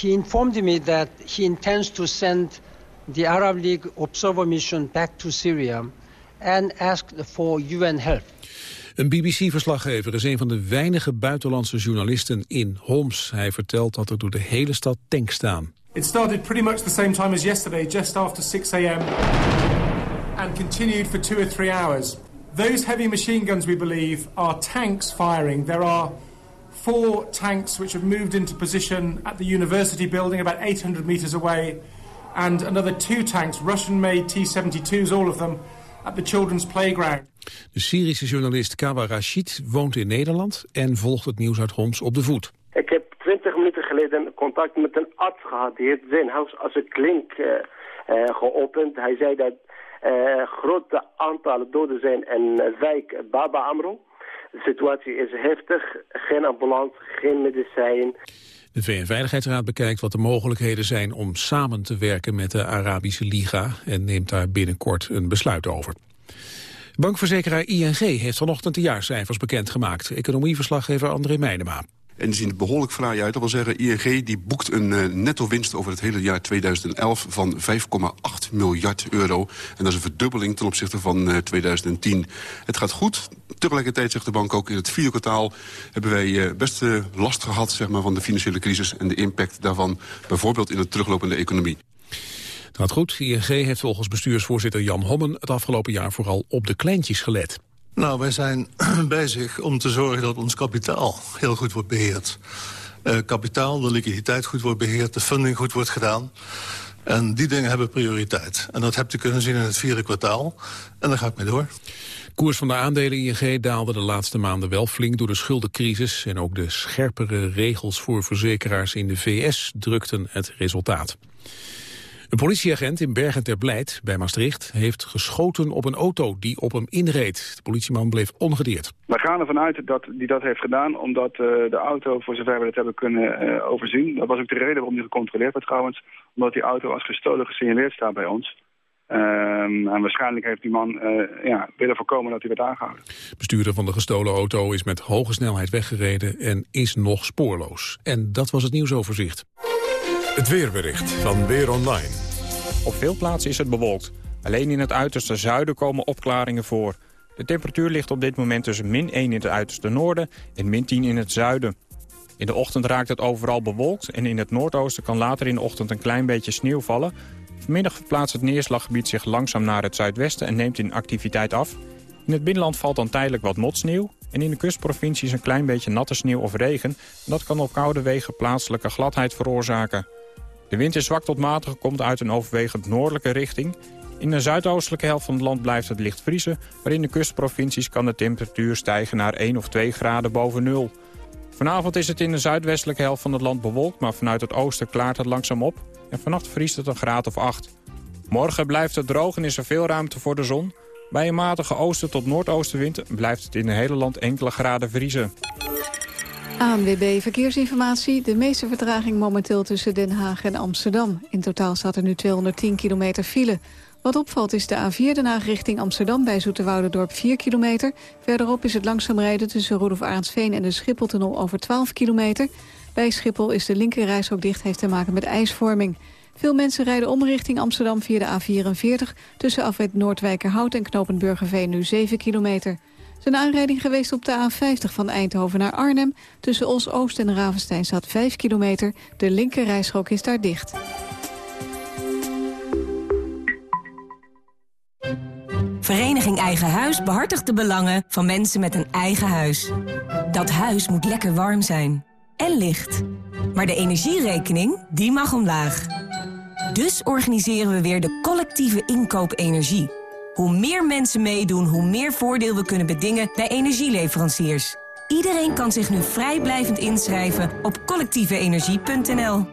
He informed me that he intends to send the Arab League observer mission back to Syria and asked for UN help. Een BBC-verslaggever is een van de weinige buitenlandse journalisten in Homs. Hij vertelt dat er door de hele stad tanks staan. It started pretty much the same time as yesterday, just after 6 a.m. and continued for two or three hours. Those heavy machine guns, we believe, are tanks firing. There are four tanks which have moved into position at the university building about 800 meters away, and another two tanks, Russian-made T-72s, all of them, at the children's playground. De Syrische journalist Kawa Rashid woont in Nederland en volgt het nieuws uit Homs op de voet. Ik heb twintig minuten geleden contact met een arts gehad. Die heeft zijn huis als een klink uh, uh, geopend. Hij zei dat uh, grote aantallen doden zijn in wijk Baba Amro. De situatie is heftig. Geen ambulance, geen medicijn. De VN-veiligheidsraad bekijkt wat de mogelijkheden zijn om samen te werken met de Arabische Liga en neemt daar binnenkort een besluit over. Bankverzekeraar ING heeft vanochtend de jaarcijfers bekendgemaakt. Economieverslaggever André Meijnema. En die zien er behoorlijk fraai uit. Dat wil zeggen, ING die boekt een uh, netto winst over het hele jaar 2011 van 5,8 miljard euro. En dat is een verdubbeling ten opzichte van uh, 2010. Het gaat goed. Tegelijkertijd zegt de bank ook in het vierde kwartaal... hebben wij uh, best last gehad zeg maar, van de financiële crisis... en de impact daarvan bijvoorbeeld in de teruglopende economie. Het gaat goed. ING heeft volgens bestuursvoorzitter Jan Hommen... het afgelopen jaar vooral op de kleintjes gelet. Nou, wij zijn bezig om te zorgen dat ons kapitaal heel goed wordt beheerd. Uh, kapitaal, de liquiditeit goed wordt beheerd, de funding goed wordt gedaan. En die dingen hebben prioriteit. En dat hebt u kunnen zien in het vierde kwartaal. En daar ga ik mee door. Koers van de aandelen ING daalde de laatste maanden wel flink door de schuldencrisis. En ook de scherpere regels voor verzekeraars in de VS drukten het resultaat. Een politieagent in Bergen ter Blijt bij Maastricht heeft geschoten op een auto die op hem inreed. De politieman bleef ongedeerd. We gaan ervan uit dat hij dat heeft gedaan omdat uh, de auto, voor zover we dat hebben kunnen uh, overzien. Dat was ook de reden waarom die gecontroleerd werd trouwens. Omdat die auto als gestolen gesignaleerd staat bij ons. Um, en waarschijnlijk heeft die man uh, ja, willen voorkomen dat hij werd aangehouden. Bestuurder van de gestolen auto is met hoge snelheid weggereden en is nog spoorloos. En dat was het nieuwsoverzicht. Het weerbericht van Weer Online. Op veel plaatsen is het bewolkt. Alleen in het uiterste zuiden komen opklaringen voor. De temperatuur ligt op dit moment tussen min 1 in het uiterste noorden en min 10 in het zuiden. In de ochtend raakt het overal bewolkt en in het noordoosten kan later in de ochtend een klein beetje sneeuw vallen. Vanmiddag verplaatst het neerslaggebied zich langzaam naar het zuidwesten en neemt in activiteit af. In het binnenland valt dan tijdelijk wat motsneeuw en in de kustprovincies een klein beetje natte sneeuw of regen. Dat kan op koude wegen plaatselijke gladheid veroorzaken. De wind is zwak tot matig, komt uit een overwegend noordelijke richting. In de zuidoostelijke helft van het land blijft het licht vriezen... maar in de kustprovincies kan de temperatuur stijgen naar 1 of 2 graden boven nul. Vanavond is het in de zuidwestelijke helft van het land bewolkt... maar vanuit het oosten klaart het langzaam op en vannacht vriest het een graad of 8. Morgen blijft het droog en is er veel ruimte voor de zon. Bij een matige oosten tot noordoostenwind blijft het in het hele land enkele graden vriezen. ANWB Verkeersinformatie. De meeste vertraging momenteel tussen Den Haag en Amsterdam. In totaal staat er nu 210 kilometer file. Wat opvalt is de A4 Den Haag richting Amsterdam bij Zoeterwoudendorp 4 kilometer. Verderop is het langzaam rijden tussen Rudolf Arendsveen en de Schipholtunnel over 12 kilometer. Bij Schiphol is de linkerreis ook dicht, heeft te maken met ijsvorming. Veel mensen rijden om richting Amsterdam via de A44... tussen afwet Noordwijkerhout en Knopenburgerveen nu 7 kilometer een aanrijding geweest op de A50 van Eindhoven naar Arnhem. Tussen Os-Oost en Ravenstein staat 5 kilometer. De linker rijstrook is daar dicht. Vereniging Eigen Huis behartigt de belangen van mensen met een eigen huis. Dat huis moet lekker warm zijn. En licht. Maar de energierekening, die mag omlaag. Dus organiseren we weer de collectieve inkoop energie hoe meer mensen meedoen, hoe meer voordeel we kunnen bedingen bij energieleveranciers. Iedereen kan zich nu vrijblijvend inschrijven op collectieveenergie.nl.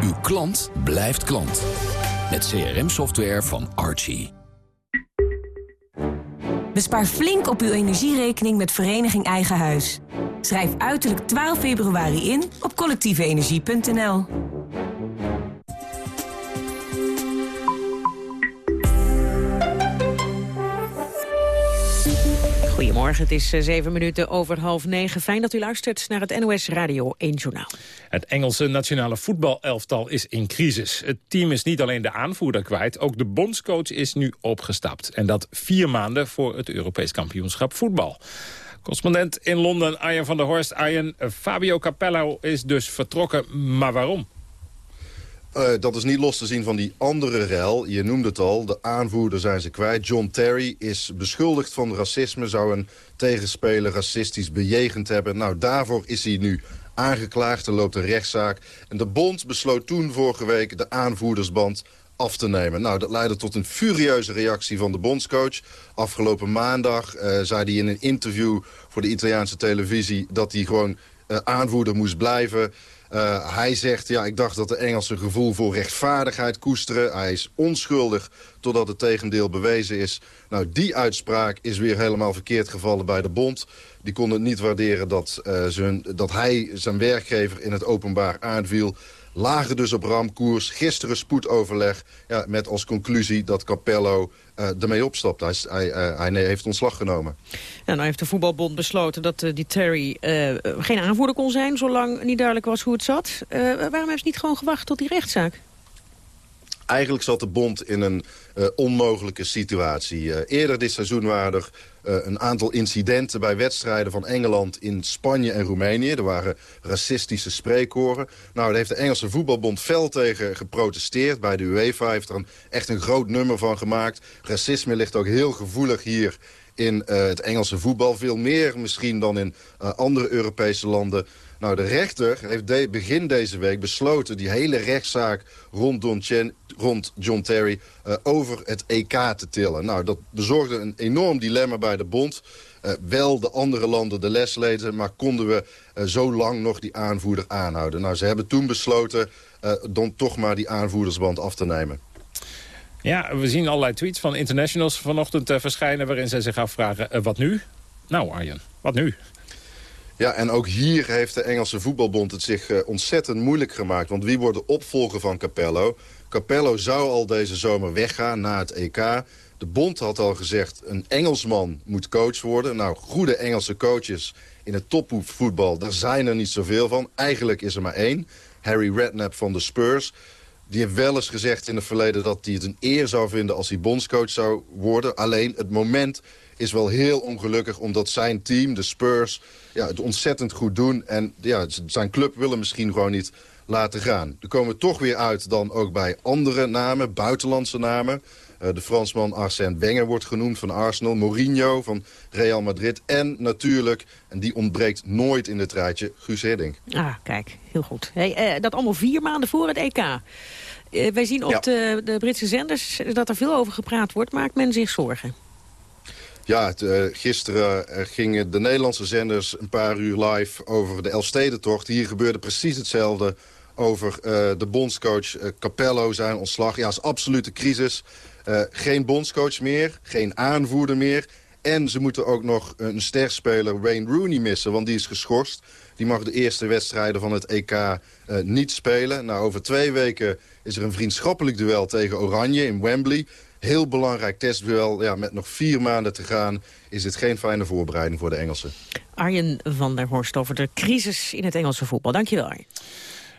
Uw klant blijft klant. Met CRM-software van Archie. Bespaar flink op uw energierekening met Vereniging Eigen Huis. Schrijf uiterlijk 12 februari in op collectieveenergie.nl. Goedemorgen, het is eh, zeven minuten over half negen. Fijn dat u luistert naar het NOS Radio 1 Journaal. Het Engelse nationale voetbalelftal is in crisis. Het team is niet alleen de aanvoerder kwijt, ook de bondscoach is nu opgestapt. En dat vier maanden voor het Europees kampioenschap voetbal. Correspondent in Londen, Arjen van der Horst. Arjen, Fabio Capello is dus vertrokken, maar waarom? Uh, dat is niet los te zien van die andere rel. Je noemde het al, de aanvoerder zijn ze kwijt. John Terry is beschuldigd van racisme. Zou een tegenspeler racistisch bejegend hebben. Nou, daarvoor is hij nu aangeklaagd. Er loopt een rechtszaak. En de bond besloot toen vorige week de aanvoerdersband af te nemen. Nou, dat leidde tot een furieuze reactie van de bondscoach. Afgelopen maandag uh, zei hij in een interview voor de Italiaanse televisie... dat hij gewoon uh, aanvoerder moest blijven... Uh, hij zegt, ja, ik dacht dat de Engelsen gevoel voor rechtvaardigheid koesteren. Hij is onschuldig totdat het tegendeel bewezen is. Nou, die uitspraak is weer helemaal verkeerd gevallen bij de bond. Die kon het niet waarderen dat, uh, zijn, dat hij zijn werkgever in het openbaar aanviel. Lagen dus op ramkoers. Gisteren spoedoverleg ja, met als conclusie dat Capello uh, ermee opstapt. Hij, hij, uh, hij, heeft ontslag genomen. Ja, nou heeft de voetbalbond besloten dat uh, die Terry geen aanvoerder kon zijn... zolang niet duidelijk was hoe het zat. waarom heeft ze niet gewoon gewacht tot die rechtszaak? Eigenlijk zat de bond in een onmogelijke situatie. eerder dit seizoen waren er een aantal incidenten bij wedstrijden van Engeland in Spanje en Roemenië. Er waren racistische spreekkoren. Nou, daar heeft de Engelse voetbalbond fel tegen geprotesteerd. Bij de UEFA heeft er een, echt een groot nummer van gemaakt. Racisme ligt ook heel gevoelig hier in uh, het Engelse voetbal. Veel meer misschien dan in uh, andere Europese landen. Nou, de rechter heeft begin deze week besloten... die hele rechtszaak rond, Don Chen, rond John Terry uh, over het EK te tillen. Nou, dat bezorgde een enorm dilemma bij de bond. Uh, wel de andere landen de les lezen, maar konden we uh, zo lang nog die aanvoerder aanhouden? Nou, ze hebben toen besloten dan toch maar die aanvoerdersband af te nemen. Ja, we zien allerlei tweets van internationals vanochtend verschijnen... waarin zij zich afvragen, wat nu? Nou, Arjen, wat nu? Ja, en ook hier heeft de Engelse voetbalbond het zich uh, ontzettend moeilijk gemaakt. Want wie wordt de opvolger van Capello? Capello zou al deze zomer weggaan na het EK. De bond had al gezegd, een Engelsman moet coach worden. Nou, goede Engelse coaches in het topvoetbal, daar zijn er niet zoveel van. Eigenlijk is er maar één. Harry Redknapp van de Spurs. Die heeft wel eens gezegd in het verleden dat hij het een eer zou vinden als hij bondscoach zou worden. Alleen het moment is wel heel ongelukkig omdat zijn team, de Spurs, ja, het ontzettend goed doen. En ja, zijn club willen misschien gewoon niet laten gaan. Er komen we toch weer uit dan ook bij andere namen, buitenlandse namen. Uh, de Fransman Arsène Wenger wordt genoemd van Arsenal. Mourinho van Real Madrid. En natuurlijk, en die ontbreekt nooit in het rijtje, Guus Hiddink. Ah, kijk, heel goed. Hey, uh, dat allemaal vier maanden voor het EK. Uh, wij zien op ja. de, de Britse zenders dat er veel over gepraat wordt. Maakt men zich zorgen? Ja, uh, gisteren uh, gingen de Nederlandse zenders een paar uur live over de Elfstedentocht. Hier gebeurde precies hetzelfde over uh, de bondscoach Capello, zijn ontslag. Ja, is absolute crisis. geen bondscoach meer, geen aanvoerder meer. En ze moeten ook nog een sterspeler Wayne Rooney missen, want die is geschorst. Die mag de eerste wedstrijden van het EK niet spelen. Nou, over twee weken is er een vriendschappelijk duel tegen Oranje in Wembley heel belangrijk testduel. Ja, met nog vier maanden te gaan is dit geen fijne voorbereiding voor de Engelsen. Arjen van der Horst over de crisis in het Engelse voetbal. Dankjewel Arjen.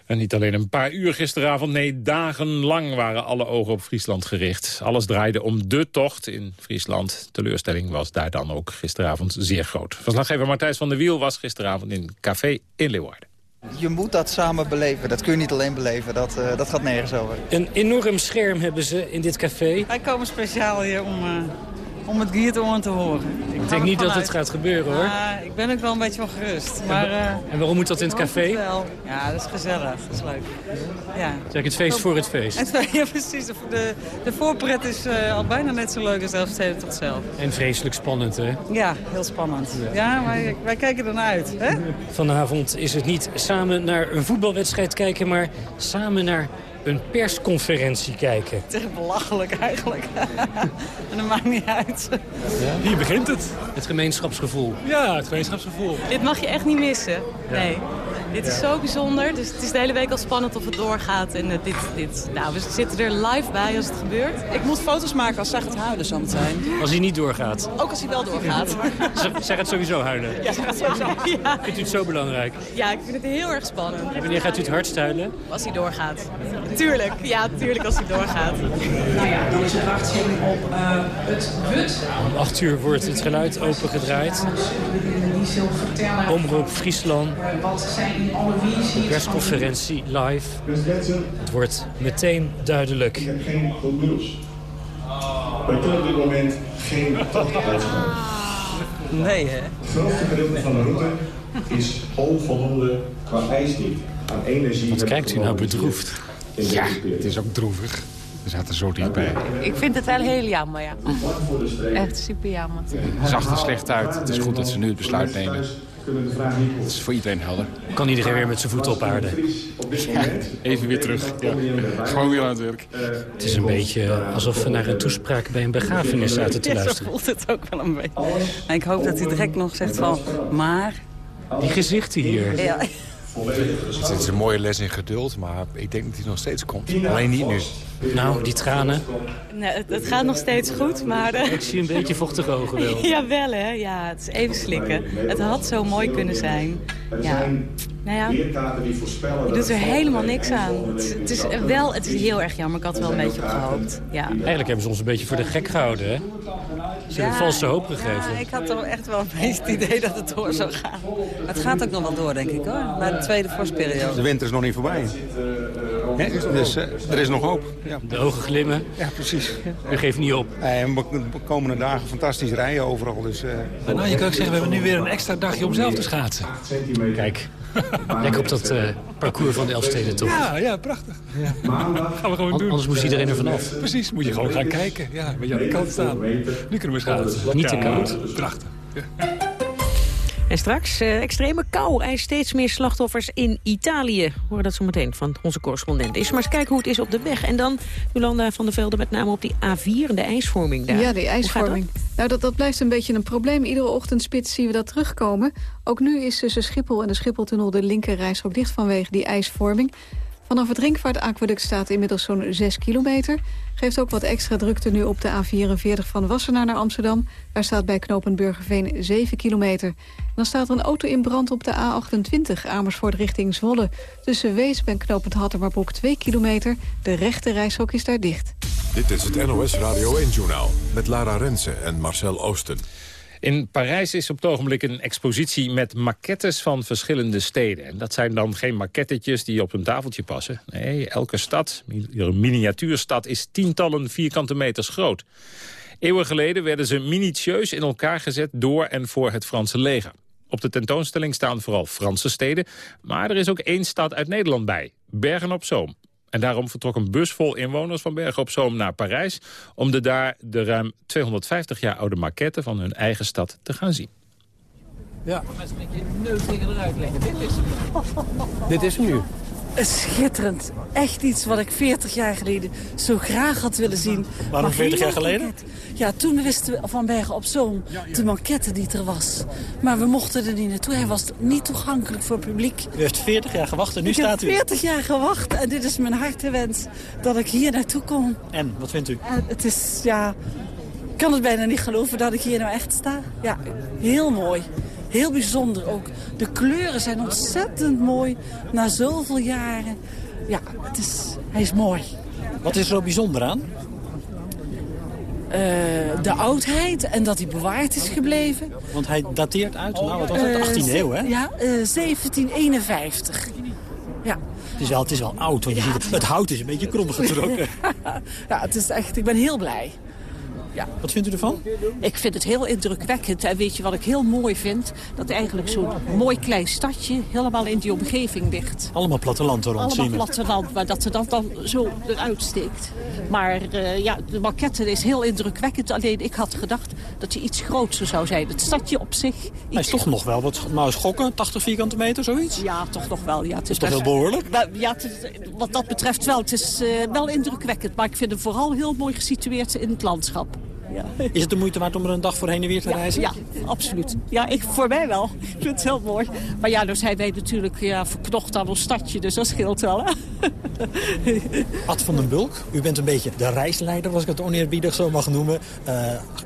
En niet alleen een paar uur gisteravond, nee, dagenlang waren alle ogen op Friesland gericht. Alles draaide om de tocht in Friesland. Teleurstelling was daar dan ook gisteravond zeer groot. Verslaggever Martijs van der Wiel was gisteravond in Café in Leeuwarden. Je moet dat samen beleven. Dat kun je niet alleen beleven. Dat, uh, dat gaat nergens over. Een enorm scherm hebben ze in dit café. Wij komen speciaal hier om, uh, om het Giertoren te horen. Ik, denk niet dat het gaat gebeuren hoor. Uh, ik ben ook wel een beetje van gerust. Maar, en, en waarom moet dat in het café? Het ja, dat is gezellig. Dat is leuk. Ja. Zeg het feest voor het feest. ja, precies. De, de voorpret is al bijna net zo leuk als de Elfsteden tot zelf. En vreselijk spannend hè? Ja, heel spannend. Ja, wij kijken ernaar uit. Hè? Vanavond is het niet samen naar een voetbalwedstrijd kijken, maar samen naar een persconferentie kijken. Het is belachelijk eigenlijk. en dat maakt niet uit. Ja? Hier begint het. Het gemeenschapsgevoel. Ja, het gemeenschapsgevoel. Dit mag je echt niet missen. Nee. Dit is zo bijzonder. Dus het is de hele week al spannend of het doorgaat. En uh, dit, dit, nou, we zitten er live bij als het gebeurt. Ik moet foto's maken als zeg het huilen zometeen. Als hij niet doorgaat? Ook als hij wel doorgaat. zeg het sowieso huilen? Ja, zeg het sowieso. Ja. Vindt u het zo belangrijk? Ja, ik vind het heel erg spannend. En wanneer gaat u het hardst huilen? Als hij doorgaat. Tuurlijk, ja, tuurlijk als hij doorgaat. Nou ja, dan is het op uh, het WUT. Om acht uur wordt het geluid opengedraaid. Omroep Friesland. Wat zijn visies... Persconferentie live. Het wordt meteen duidelijk. Ik heb geen goed nieuws. Wij kunnen op dit moment geen tocht uitgaan. Nee, hè? Het grootste gedeelte van de route is onvoldoende qua ijsdiepte aan energie. Wat kijkt u nou bedroefd? Ja, het is ook droevig. We zaten zo dichtbij. Ik vind het wel heel jammer, ja. Echt super jammer. Het zag er slecht uit. Het is goed dat ze nu het besluit nemen. Het is voor iedereen helder. Kan iedereen weer met zijn voeten op aarde? Ja, even weer terug. Ja. Gewoon weer aan het werk. Het is een beetje alsof we naar een toespraak bij een begrafenis zaten te luisteren. Ja, zo voelt het ook wel een beetje. En ik hoop dat hij direct nog zegt van, maar... Die gezichten hier. Ja. Het is een mooie les in geduld, maar ik denk dat hij nog steeds komt. Alleen niet nu. Nou, die tranen. Nee, het, het gaat nog steeds goed, maar... eh, Ik zie een beetje vochtige ogen wel. ja, wel hè. Ja, het is even slikken. Het had zo mooi kunnen zijn. Ja. Nou ja, je doet er helemaal niks aan. Het, het is wel, het is heel erg jammer. Ik had er wel een beetje op gehoopt. Ja. Eigenlijk hebben ze ons een beetje voor de gek gehouden, hè? Ze hebben valse hoop gegeven. Ja, ik had toch echt wel een beetje het idee dat het door zou gaan. Maar het gaat ook nog wel door, denk ik, hoor. Naar de tweede vorstperiode. De winter is nog niet voorbij. Dus eh, er is nog hoop. Ja. De ogen glimmen. Ja, precies. U geeft niet op. En we de komende dagen fantastisch rijden overal. Dus, eh, Nou, je kan ook zeggen, we hebben nu weer een extra dagje om zelf te schaatsen. Kijk, lekker op dat eh, parcours van de Elfstedentocht. Ja, ja, prachtig. Gaan we gewoon doen. Anders moest iedereen er vanaf. Precies, moet je gewoon gaan kijken. Ja, met je aan de kant staan. Nu kunnen we schaatsen. Niet te Ja, koud. Prachtig. En straks, eh, extreme kou eist steeds meer slachtoffers in Italië. Horen dat zo meteen van onze correspondent. Is maar eens kijken hoe het is op de weg. En dan, Jolanda van der Velde, met name op die A4 en de ijsvorming daar. Ja, die ijsvorming. Nou, dat, dat blijft een beetje een probleem. Iedere ochtendspits zien we dat terugkomen. Ook nu is tussen Schiphol en de Schipholtunnel de linker reishok dicht vanwege die ijsvorming. Vanaf het ringvaartaqueduct staat inmiddels zo'n 6 kilometer. Geeft ook wat extra drukte nu op de A44 van Wassenaar naar Amsterdam. Daar staat bij knooppunt Burgerveen 7 kilometer. Dan staat er een auto in brand op de A28 Amersfoort richting Zwolle. Tussen Weesp en knooppunt Hattermarbroek 2 kilometer. De rechte reishok is daar dicht. Dit is het NOS Radio 1-journaal met Lara Rensen en Marcel Oosten. In Parijs is op het ogenblik een expositie met maquettes van verschillende steden. En dat zijn dan geen maquettetjes die op een tafeltje passen. Nee, elke stad, een miniatuurstad, is tientallen vierkante meters groot. Eeuwen geleden werden ze minutieus in elkaar gezet door en voor het Franse leger. Op de tentoonstelling staan vooral Franse steden, maar er is ook één stad uit Nederland bij, Bergen op Zoom. En daarom vertrok een bus vol inwoners van Bergen op Zoom naar Parijs... om de daar de ruim 250 jaar oude maquette van hun eigen stad te gaan zien. Ja. Mensen met je neus tegen eruit leggen. Dit is Dit is hem nu. Schitterend. Echt iets wat ik 40 jaar geleden zo graag had willen zien. Waarom Maar 40 jaar geleden? Ja, toen wisten we van Bergen op Zoom de maquette die er was. Maar we mochten er niet naartoe. Hij was niet toegankelijk voor het publiek. U heeft 40 jaar gewacht en nu ik staat heb u. 40 jaar gewacht en dit is mijn hartewens dat ik hier naartoe kom. En, wat vindt u? En het is, ja... Ik kan het bijna niet geloven dat ik hier nou echt sta. Ja, heel mooi. Heel bijzonder ook. De kleuren zijn ontzettend mooi na zoveel jaren. Ja, het is, hij is mooi. Wat is er zo bijzonder aan? Eh, de oudheid en dat hij bewaard is gebleven. Want hij dateert uit, nou wat was het, Eh, 18e eeuw hè? Ja, eh, 1751. Ja. Het is wel, het is wel oud, want je ziet het, het hout is een beetje krom getrokken. ja, het is echt, ik ben heel blij. Ja. Wat vindt u ervan? Ik vind het heel indrukwekkend. En weet je wat ik heel mooi vind? Dat eigenlijk zo'n mooi klein stadje helemaal in die omgeving ligt. Allemaal platteland er rond, Allemaal platteland, maar dat ze dat dan zo eruit steekt. Maar eh, ja, de maquette is heel indrukwekkend. Alleen ik had gedacht dat hij iets groter zou zijn. Het stadje op zich... Hij is toch nog wel wat nou, schokken, 80 vierkante meter, zoiets? Ja, toch nog wel. Ja, het is toch best- heel behoorlijk? Ja, is- wat dat betreft wel. Het is eh, wel indrukwekkend. Maar ik vind hem vooral heel mooi gesitueerd in het landschap. Ja. Is het de moeite waard om er een dag voor heen en weer te reizen? Ja, absoluut. Ja, ik, voor mij wel. Ik vind het heel mooi. Maar ja, dan zijn wij natuurlijk ja, verknocht aan ons stadje, dus dat scheelt wel. Hè? Ad van den Bulk, u bent een beetje de reisleider, als ik het oneerbiedig zo mag noemen. Eh,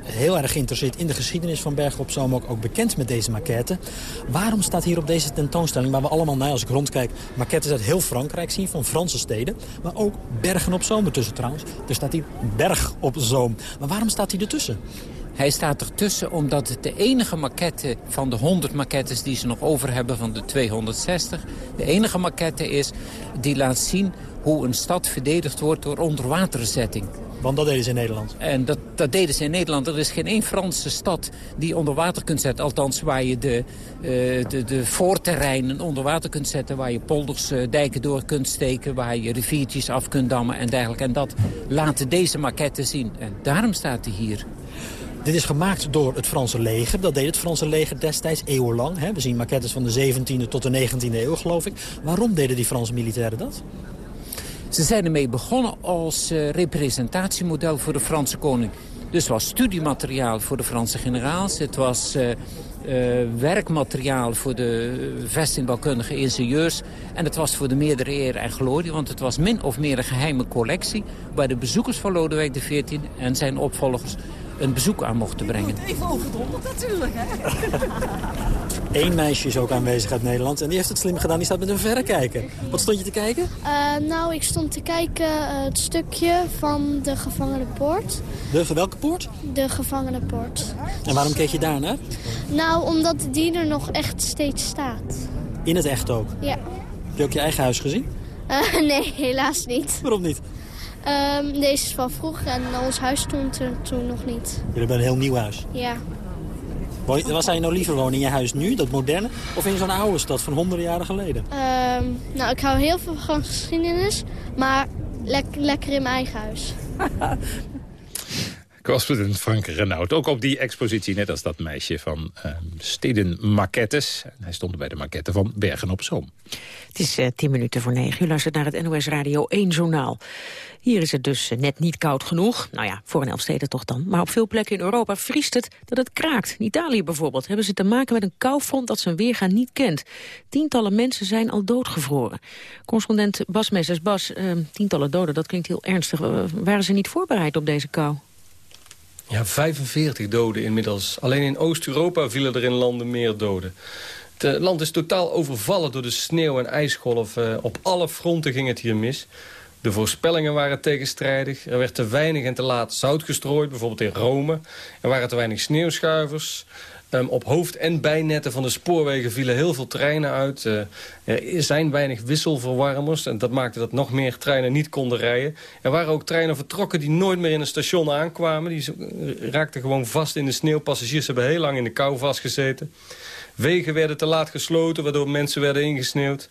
heel erg geïnteresseerd in de geschiedenis van Bergen op Zoom, ook, ook bekend met deze maquette. Waarom staat hier op deze tentoonstelling, waar we allemaal, nou, als ik rondkijk, maquettes uit heel Frankrijk zien, van Franse steden, maar ook Bergen op Zoom ertussen trouwens. Er staat hier Berg op Zoom. Maar waarom staat hij ertussen? Hij staat ertussen omdat het de enige maquette van de 100 maquettes die ze nog over hebben van de 260... de enige maquette is die laat zien hoe een stad verdedigd wordt door onderwaterzetting. Want dat deden ze in Nederland. En dat, dat deden ze in Nederland. Er is geen één Franse stad die onder water kunt zetten. Althans, waar je de, eh, de, de voorterreinen onder water kunt zetten. Waar je polders, eh, dijken door kunt steken. Waar je riviertjes af kunt dammen en dergelijke. En dat laten deze maquetten zien. En daarom staat hij hier. Dit is gemaakt door het Franse leger. Dat deed het Franse leger destijds eeuwenlang. Hè. We zien maquettes van de 17e tot de 19e eeuw, geloof ik. Waarom deden die Franse militairen dat? Ze zijn ermee begonnen als eh, representatiemodel voor de Franse koning. Dus het was studiemateriaal voor de Franse generaals. Het was eh, werkmateriaal voor de vestingbouwkundige ingenieurs. En het was voor de meerdere eer en glorie, want het was min of meer een geheime collectie... waar de bezoekers van Lodewijk XIV en zijn opvolgers een bezoek aan mochten brengen. Even overdonderd natuurlijk, hè? Eén meisje is ook aanwezig uit Nederland en die heeft het slim gedaan. Die staat met een verrekijker. Wat stond je te kijken? Uh, nou, ik stond te kijken uh, het stukje van de gevangenenpoort. De welke poort? De gevangenenpoort. En waarom keek je daar naar? Nou, omdat die er nog echt steeds staat. In het echt ook? Ja. Heb je ook je eigen huis gezien? Uh, nee, helaas niet. Waarom niet? Um, deze is van vroeger en ons huis stond er toen nog niet. Jullie hebben een heel nieuw huis? Ja. Waar zou je nou liever wonen? In je huis nu, dat moderne? Of in zo'n oude stad van honderden jaren geleden? Um, nou, ik hou heel veel van geschiedenis, maar le lekker in mijn eigen huis. Correspondent Frank Renaud. Ook op die expositie, net als dat meisje van uh, Steden Maquettes. Hij stond bij de maquette van Bergen op Zoom. Het is uh, tien minuten voor negen. U luistert naar het NOS Radio 1 Journaal. Hier is het dus net niet koud genoeg. Nou ja, voor een Elfsteden toch dan. Maar op veel plekken in Europa vriest het dat het kraakt. In Italië bijvoorbeeld hebben ze te maken met een koufront dat zijn weerga niet kent. Tientallen mensen zijn al doodgevroren. Correspondent Bas Messers. Bas, uh, tientallen doden, dat klinkt heel ernstig. waren ze niet voorbereid op deze kou? Ja, 45 doden inmiddels. Alleen in Oost-Europa vielen er in landen meer doden. Het land is totaal overvallen door de sneeuw- en ijsgolf. op alle fronten ging het hier mis. De voorspellingen waren tegenstrijdig. Er werd te weinig en te laat zout gestrooid, bijvoorbeeld in Rome. Er waren te weinig sneeuwschuivers. Um, op hoofd- en bijnetten van de spoorwegen vielen heel veel treinen uit. Uh, er zijn weinig wisselverwarmers en dat maakte dat nog meer treinen niet konden rijden. Er waren ook treinen vertrokken die nooit meer in een station aankwamen. Die raakten gewoon vast in de sneeuw. Passagiers hebben heel lang in de kou vastgezeten. Wegen werden te laat gesloten, waardoor mensen werden ingesneeuwd.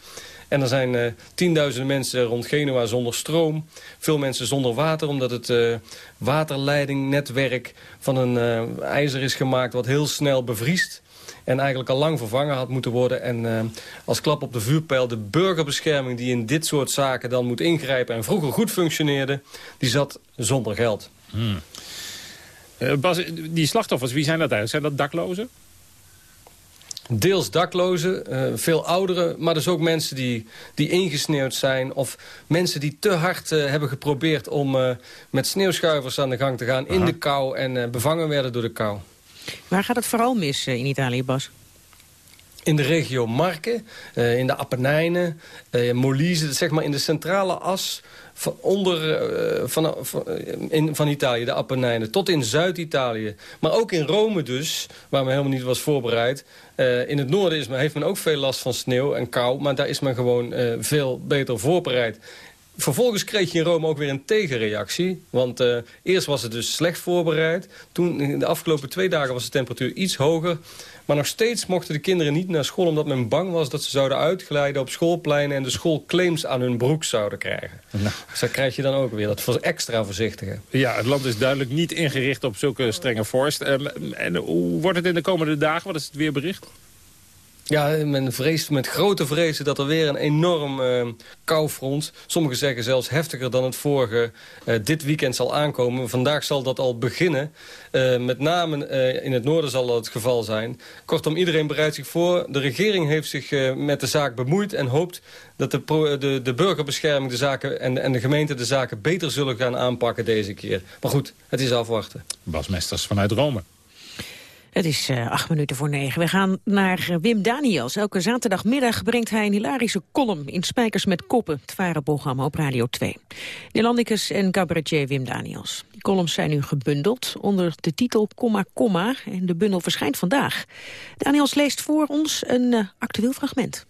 En er zijn uh, tienduizenden mensen rond Genua zonder stroom. Veel mensen zonder water, omdat het uh, waterleidingnetwerk van een uh, ijzer is gemaakt... wat heel snel bevriest. En eigenlijk al lang vervangen had moeten worden. En als klap op de vuurpijl de burgerbescherming... die in dit soort zaken dan moet ingrijpen en vroeger goed functioneerde... die zat zonder geld. Hmm. Bas, die slachtoffers, wie zijn dat eigenlijk? Zijn dat daklozen? Deels daklozen, uh, veel ouderen, maar dus ook mensen die, die ingesneeuwd zijn... of mensen die te hard uh, hebben geprobeerd om uh, met sneeuwschuivers aan de gang te gaan... Aha. in de kou en bevangen werden door de kou. Waar gaat het vooral mis in Italië, Bas? In de regio Marke, in de Apennijnen, Molise, zeg maar in de centrale as van, onder, uh, van, van, in, van Italië, de Apennijnen, tot in Zuid-Italië. Maar ook in Rome dus, waar men helemaal niet was voorbereid. In het noorden is men, heeft men ook veel last van sneeuw en kou... maar daar is men gewoon veel beter voorbereid. Vervolgens kreeg je in Rome ook weer een tegenreactie. Want eerst was het dus slecht voorbereid. Toen, in de afgelopen twee dagen was de temperatuur iets hoger. Maar nog steeds mochten de kinderen niet naar school... omdat men bang was dat ze zouden uitglijden op schoolpleinen... en de schoolclaims aan hun broek zouden krijgen. Nou. Dus dat krijg je dan ook weer, dat extra voorzichtige. Ja, het land is duidelijk niet ingericht op zulke strenge vorst. Um, en hoe wordt het in de komende dagen? Wat is het weerbericht? Ja, men vreest met grote vrezen dat er weer een enorm uh, koufront... sommigen zeggen zelfs heftiger dan het vorige, uh, dit weekend zal aankomen. Vandaag zal dat al beginnen. Uh, met name in het noorden zal dat het geval zijn. Kortom, iedereen bereidt zich voor. De regering heeft zich met de zaak bemoeid en hoopt dat de, de, de burgerbescherming de zaken en, en de gemeente de zaken beter zullen gaan aanpakken deze keer. Maar goed, het is afwachten. Bas Mesters vanuit Rome. Het is uh, acht minuten voor negen. We gaan naar Wim Daniels. Elke zaterdagmiddag brengt hij een hilarische column in Spijkers met Koppen, het varenprogramma op Radio 2. Neerlandicus en cabaretier Wim Daniels. Die columns zijn nu gebundeld onder de titel Komma Komma en de bundel verschijnt vandaag. Daniels leest voor ons een uh, actueel fragment.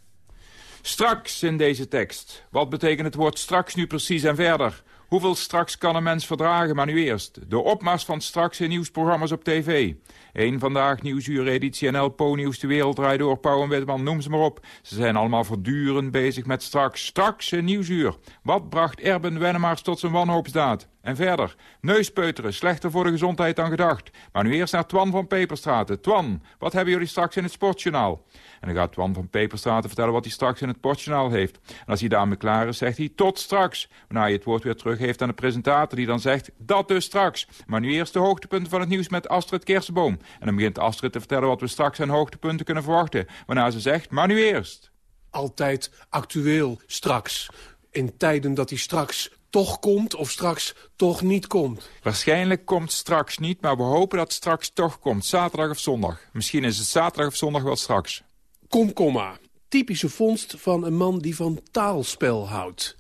Straks in deze tekst. Wat betekent het woord straks nu precies en verder? Hoeveel straks kan een mens verdragen, maar nu eerst. De opmars van straks in nieuwsprogramma's op tv. Eén Vandaag, Nieuwsuur, Editie NL, Po-nieuws, De Wereld, Draai Door, Pauw en Witteman, noem ze maar op. Ze zijn allemaal voortdurend bezig met straks. Straks in Nieuwsuur. Wat bracht Erben Wennemars tot zijn wanhoopsdaad? En verder, neuspeuteren, slechter voor de gezondheid dan gedacht. Maar nu eerst naar Twan van Peperstraten. Twan, wat hebben jullie straks in het sportjournaal? En dan gaat Twan van Peperstraten vertellen wat hij straks in het sportjournaal heeft. En als hij daarmee klaar is, zegt hij tot straks. Waarna hij het woord weer terug heeft aan de presentator die dan zegt dat dus straks. Maar nu eerst de hoogtepunten van het nieuws met Astrid Kersenboom. En dan begint Astrid te vertellen wat we straks aan hoogtepunten kunnen verwachten. Waarna ze zegt, maar nu eerst. Altijd actueel straks. In tijden dat hij straks toch komt of straks toch niet komt? Waarschijnlijk komt straks niet, maar we hopen dat straks toch komt. Zaterdag of zondag. Misschien is het zaterdag of zondag wel straks. Komkomma. Typische vondst van een man die van taalspel houdt.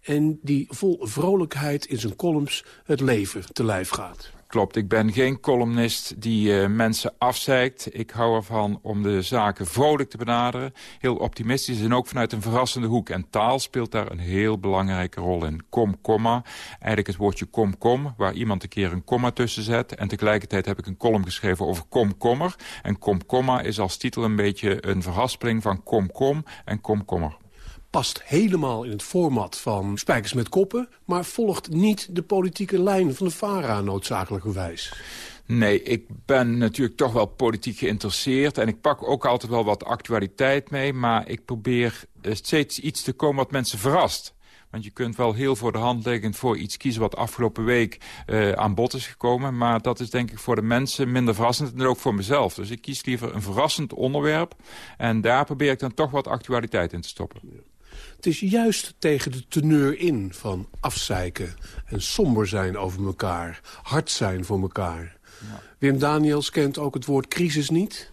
En die vol vrolijkheid in zijn columns het leven te lijf gaat. Klopt, ik ben geen columnist die uh, mensen afzeikt. Ik hou ervan om de zaken vrolijk te benaderen. Heel optimistisch en ook vanuit een verrassende hoek. En taal speelt daar een heel belangrijke rol in. Kom, komma. Eigenlijk het woordje kom, kom, waar iemand een keer een komma tussen zet. En tegelijkertijd heb ik een column geschreven over komkommer. En komkomma is als titel een beetje een verhaspeling van komkom en komkommer past helemaal in het format van Spijkers met Koppen... maar volgt niet de politieke lijn van de VARA noodzakelijkerwijs. Nee, ik ben natuurlijk toch wel politiek geïnteresseerd... en ik pak ook altijd wel wat actualiteit mee... maar ik probeer steeds iets te komen wat mensen verrast. Want je kunt wel heel voor de hand liggend voor iets kiezen... wat afgelopen week uh, aan bod is gekomen. Maar dat is denk ik voor de mensen minder verrassend en ook voor mezelf. Dus ik kies liever een verrassend onderwerp. En daar probeer ik dan toch wat actualiteit in te stoppen. Het is juist tegen de teneur in van afzeiken en somber zijn over elkaar. Hard zijn voor elkaar. Ja. Wim Daniels kent ook het woord crisis niet...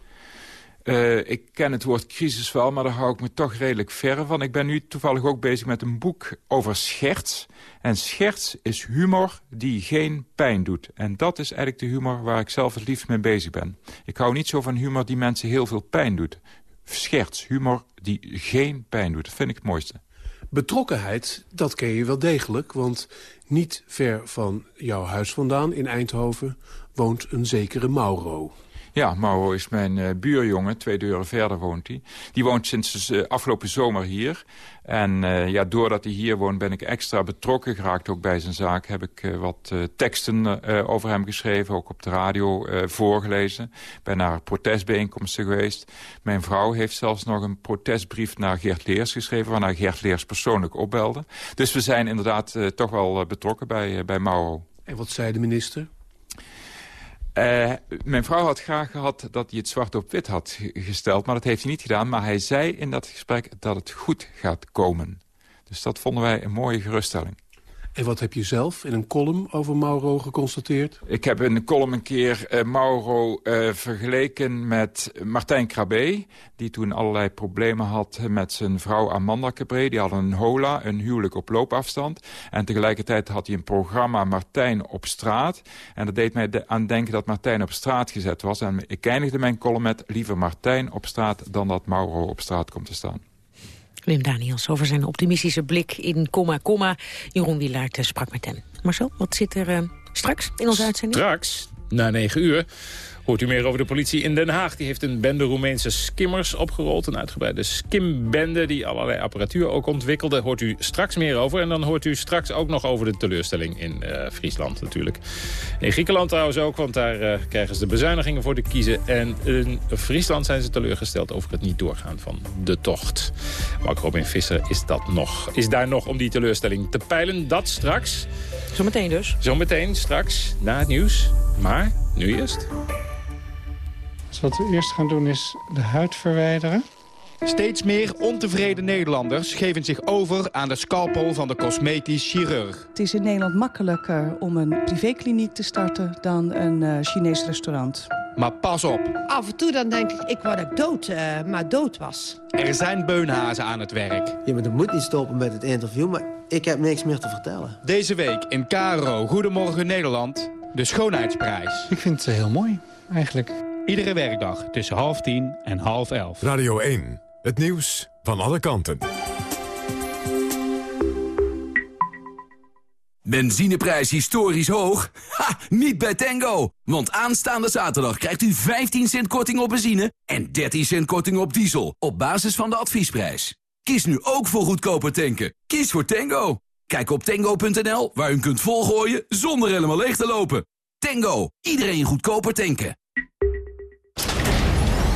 Uh, ik ken het woord crisis wel, maar daar hou ik me toch redelijk ver van. Ik ben nu toevallig ook bezig met een boek over scherts. En scherts is humor die geen pijn doet. En dat is eigenlijk de humor waar ik zelf het liefst mee bezig ben. Ik hou niet zo van humor die mensen heel veel pijn doet scherts, humor die geen pijn doet. Dat vind ik het mooiste. Betrokkenheid, dat ken je wel degelijk, want niet ver van jouw huis vandaan in Eindhoven woont een zekere Mauro. Ja, Mauro is mijn uh, buurjongen. Twee deuren verder woont hij. Die woont sinds uh, afgelopen zomer hier. En uh, ja, doordat hij hier woont ben ik extra betrokken geraakt ook bij zijn zaak. Heb ik wat teksten over hem geschreven, ook op de radio voorgelezen. Ben naar protestbijeenkomsten geweest. Mijn vrouw heeft zelfs nog een protestbrief naar Gert Leers geschreven... waarna Gert Leers persoonlijk opbelde. Dus we zijn inderdaad toch wel betrokken bij, bij Mauro. En wat zei de minister? Uh, mijn vrouw had graag gehad dat hij het zwart op wit had gesteld. Maar dat heeft hij niet gedaan. Maar hij zei in dat gesprek dat het goed gaat komen. Dus dat vonden wij een mooie geruststelling. En wat heb je zelf in een column over Mauro geconstateerd? Ik heb in een column een keer uh, Mauro uh, vergeleken met Martijn Krabbe... die toen allerlei problemen had met zijn vrouw Amanda Cabré. Die hadden een hola, een huwelijk op loopafstand. En tegelijkertijd had hij een programma Martijn op straat. En dat deed mij de, aan denken dat Martijn op straat gezet was. En ik eindigde mijn column met liever Martijn op straat... dan dat Mauro op straat komt te staan. Wim Daniels over zijn optimistische blik in komma, komma. Jeroen Wielaert sprak met hem. Marcel, wat zit er uh, straks in onze uitzending? Straks, na negen uur, Hoort u meer over de politie in Den Haag. Die heeft een bende Roemeense skimmers opgerold. Een uitgebreide skimbende die allerlei apparatuur ook ontwikkelde. Hoort u straks meer over. En dan hoort u straks ook nog over de teleurstelling in uh, Friesland natuurlijk. In Griekenland trouwens ook, want daar uh, krijgen ze de bezuinigingen voor te kiezen. En in Friesland zijn ze teleurgesteld over het niet doorgaan van de tocht. Mark Robin Visser is, dat nog, is daar nog om die teleurstelling te peilen. Dat straks. Zometeen dus. Zometeen, straks, na het nieuws. Maar nu eerst. Dus wat we eerst gaan doen is de huid verwijderen. Steeds meer ontevreden Nederlanders geven zich over aan de scalpel van de cosmetisch chirurg. Het is in Nederland makkelijker om een privékliniek te starten dan een uh, Chinees restaurant. Maar pas op. Af en toe dan denk ik, ik word ik dood, uh, maar dood was. Er zijn beunhazen aan het werk. Ja, maar dan moet niet stoppen met het interview, maar ik heb niks meer te vertellen. Deze week in KRO Goedemorgen Nederland, de schoonheidsprijs. Ik vind het heel mooi, eigenlijk. Iedere werkdag tussen half tien en half elf. Radio 1, het nieuws van alle kanten. Benzineprijs historisch hoog? Ha, niet bij Tango! Want aanstaande zaterdag krijgt u 15 cent korting op benzine... en 13 cent korting op diesel, op basis van de adviesprijs. Kies nu ook voor goedkoper tanken. Kies voor Tango! Kijk op tango.nl, waar u kunt volgooien zonder helemaal leeg te lopen. Tango, iedereen goedkoper tanken.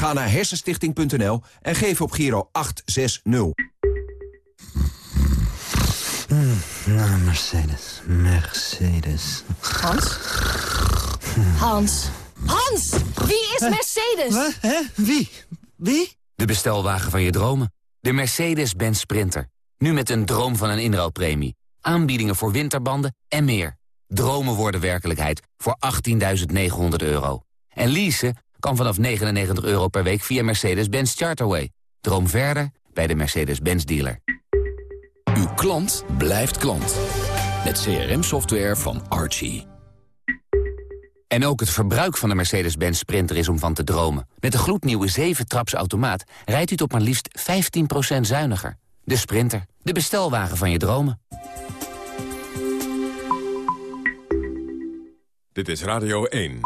Ga naar hersenstichting.nl en geef op Giro 860. Mm, nou, Mercedes, Mercedes. Hans? Hans? Hans! Wie is Mercedes? Hè? Wie? Wie? De bestelwagen van je dromen. De Mercedes-Benz Sprinter. Nu met een droom van een inruilpremie. Aanbiedingen voor winterbanden en meer. Dromen worden werkelijkheid voor 18.900 euro. En leasen kan vanaf 99 euro per week via Mercedes-Benz Charterway. Droom verder bij de Mercedes-Benz dealer. Uw klant blijft klant. Met CRM-software van Archie. En ook het verbruik van de Mercedes-Benz Sprinter is om van te dromen. Met de gloednieuwe 7-traps automaat rijdt u tot maar liefst 15% zuiniger. De Sprinter, de bestelwagen van je dromen. Dit is Radio 1.